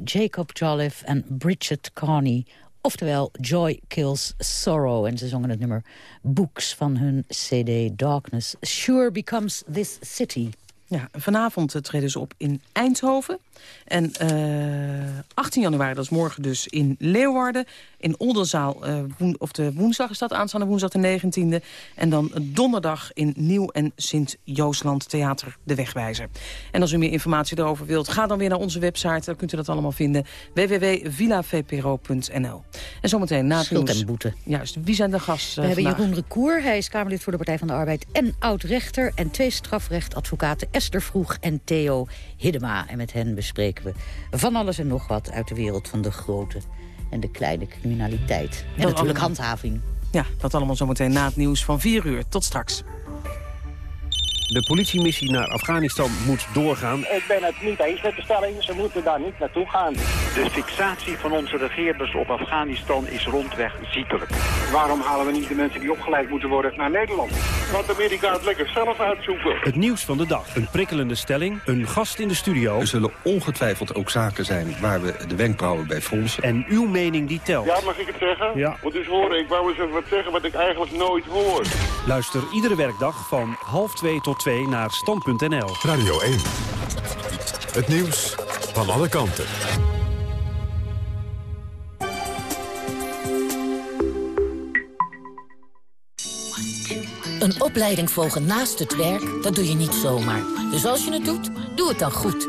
Jacob Jolliffe en Bridget Carney. Oftewel Joy Kills Sorrow. En ze zongen het nummer Books van hun CD Darkness. Sure becomes this city. Ja, vanavond eh, treden ze op in Eindhoven. En eh 18 januari, dat is morgen dus in Leeuwarden. In Oldenzaal, eh, woen- of de woensdag is dat, aanstaande woensdag de 19e. En dan donderdag in Nieuw- en Sint-Joosland Theater De Wegwijzer. En als u meer informatie daarover wilt, ga dan weer naar onze website. Daar kunt u dat allemaal vinden. www.villavpro.nl En zometeen na het Schuld nieuws- en boete. Juist, wie zijn de gasten We hebben? Jeroen Recour, hij is Kamerlid voor de Partij van de Arbeid... en oud-rechter en twee strafrechtadvocaten Esther Vroeg en Theo Hiddema. En met hen bespreken we van alles en nog wat... uit de wereld van de grote en de kleine criminaliteit. En natuurlijk handhaving. Ja, dat allemaal zometeen na het nieuws van 4 uur. Tot straks. De politiemissie naar Afghanistan moet doorgaan. Ik ben het niet eens met de stelling. Ze moeten daar niet naartoe gaan. De fixatie van onze regeerders op Afghanistan is rondweg ziekelijk. Waarom halen we niet de mensen die opgeleid moeten worden naar Nederland? Want Amerika het lekker zelf uitzoeken. Het nieuws van de dag. Een prikkelende stelling. Een gast in de studio. Er zullen ongetwijfeld ook zaken zijn waar we de wenkbrauwen bij fronsen. En uw mening die telt. Ja, mag ik het zeggen? Ja. Moet eens horen, ik wou eens even wat zeggen wat ik eigenlijk nooit hoor. Luister iedere werkdag van half twee tot 2 naar stand.nl. Radio 1. Het nieuws van alle kanten. Een opleiding volgen naast het werk, dat doe je niet zomaar. Dus als je het doet, doe het dan goed.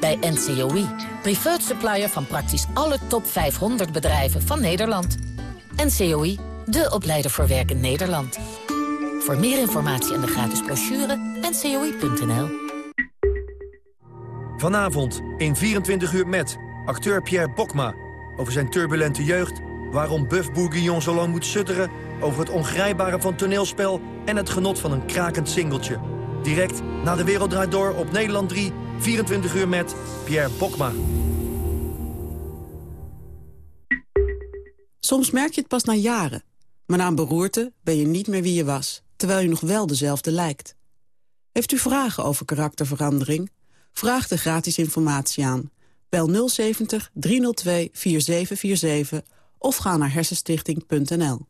Bij NCOI, preferred supplier van praktisch alle top 500 bedrijven van Nederland. NCOI, de opleider voor werk in Nederland. Voor meer informatie en de gratis brochure, ncoi.nl. Vanavond in 24 uur met acteur Pierre Bokma... over zijn turbulente jeugd, waarom Buff Bourguignon zo lang moet sutteren... over het ongrijpbare van toneelspel en het genot van een krakend singeltje. Direct na de Wereld Draait Door op Nederland 3, 24 uur met Pierre Bokma. Soms merk je het pas na jaren. Maar na een beroerte ben je niet meer wie je was... terwijl je nog wel dezelfde lijkt. Heeft u vragen over karakterverandering? Vraag de gratis informatie aan. Bel 070 302 4747 of ga naar hersenstichting.nl.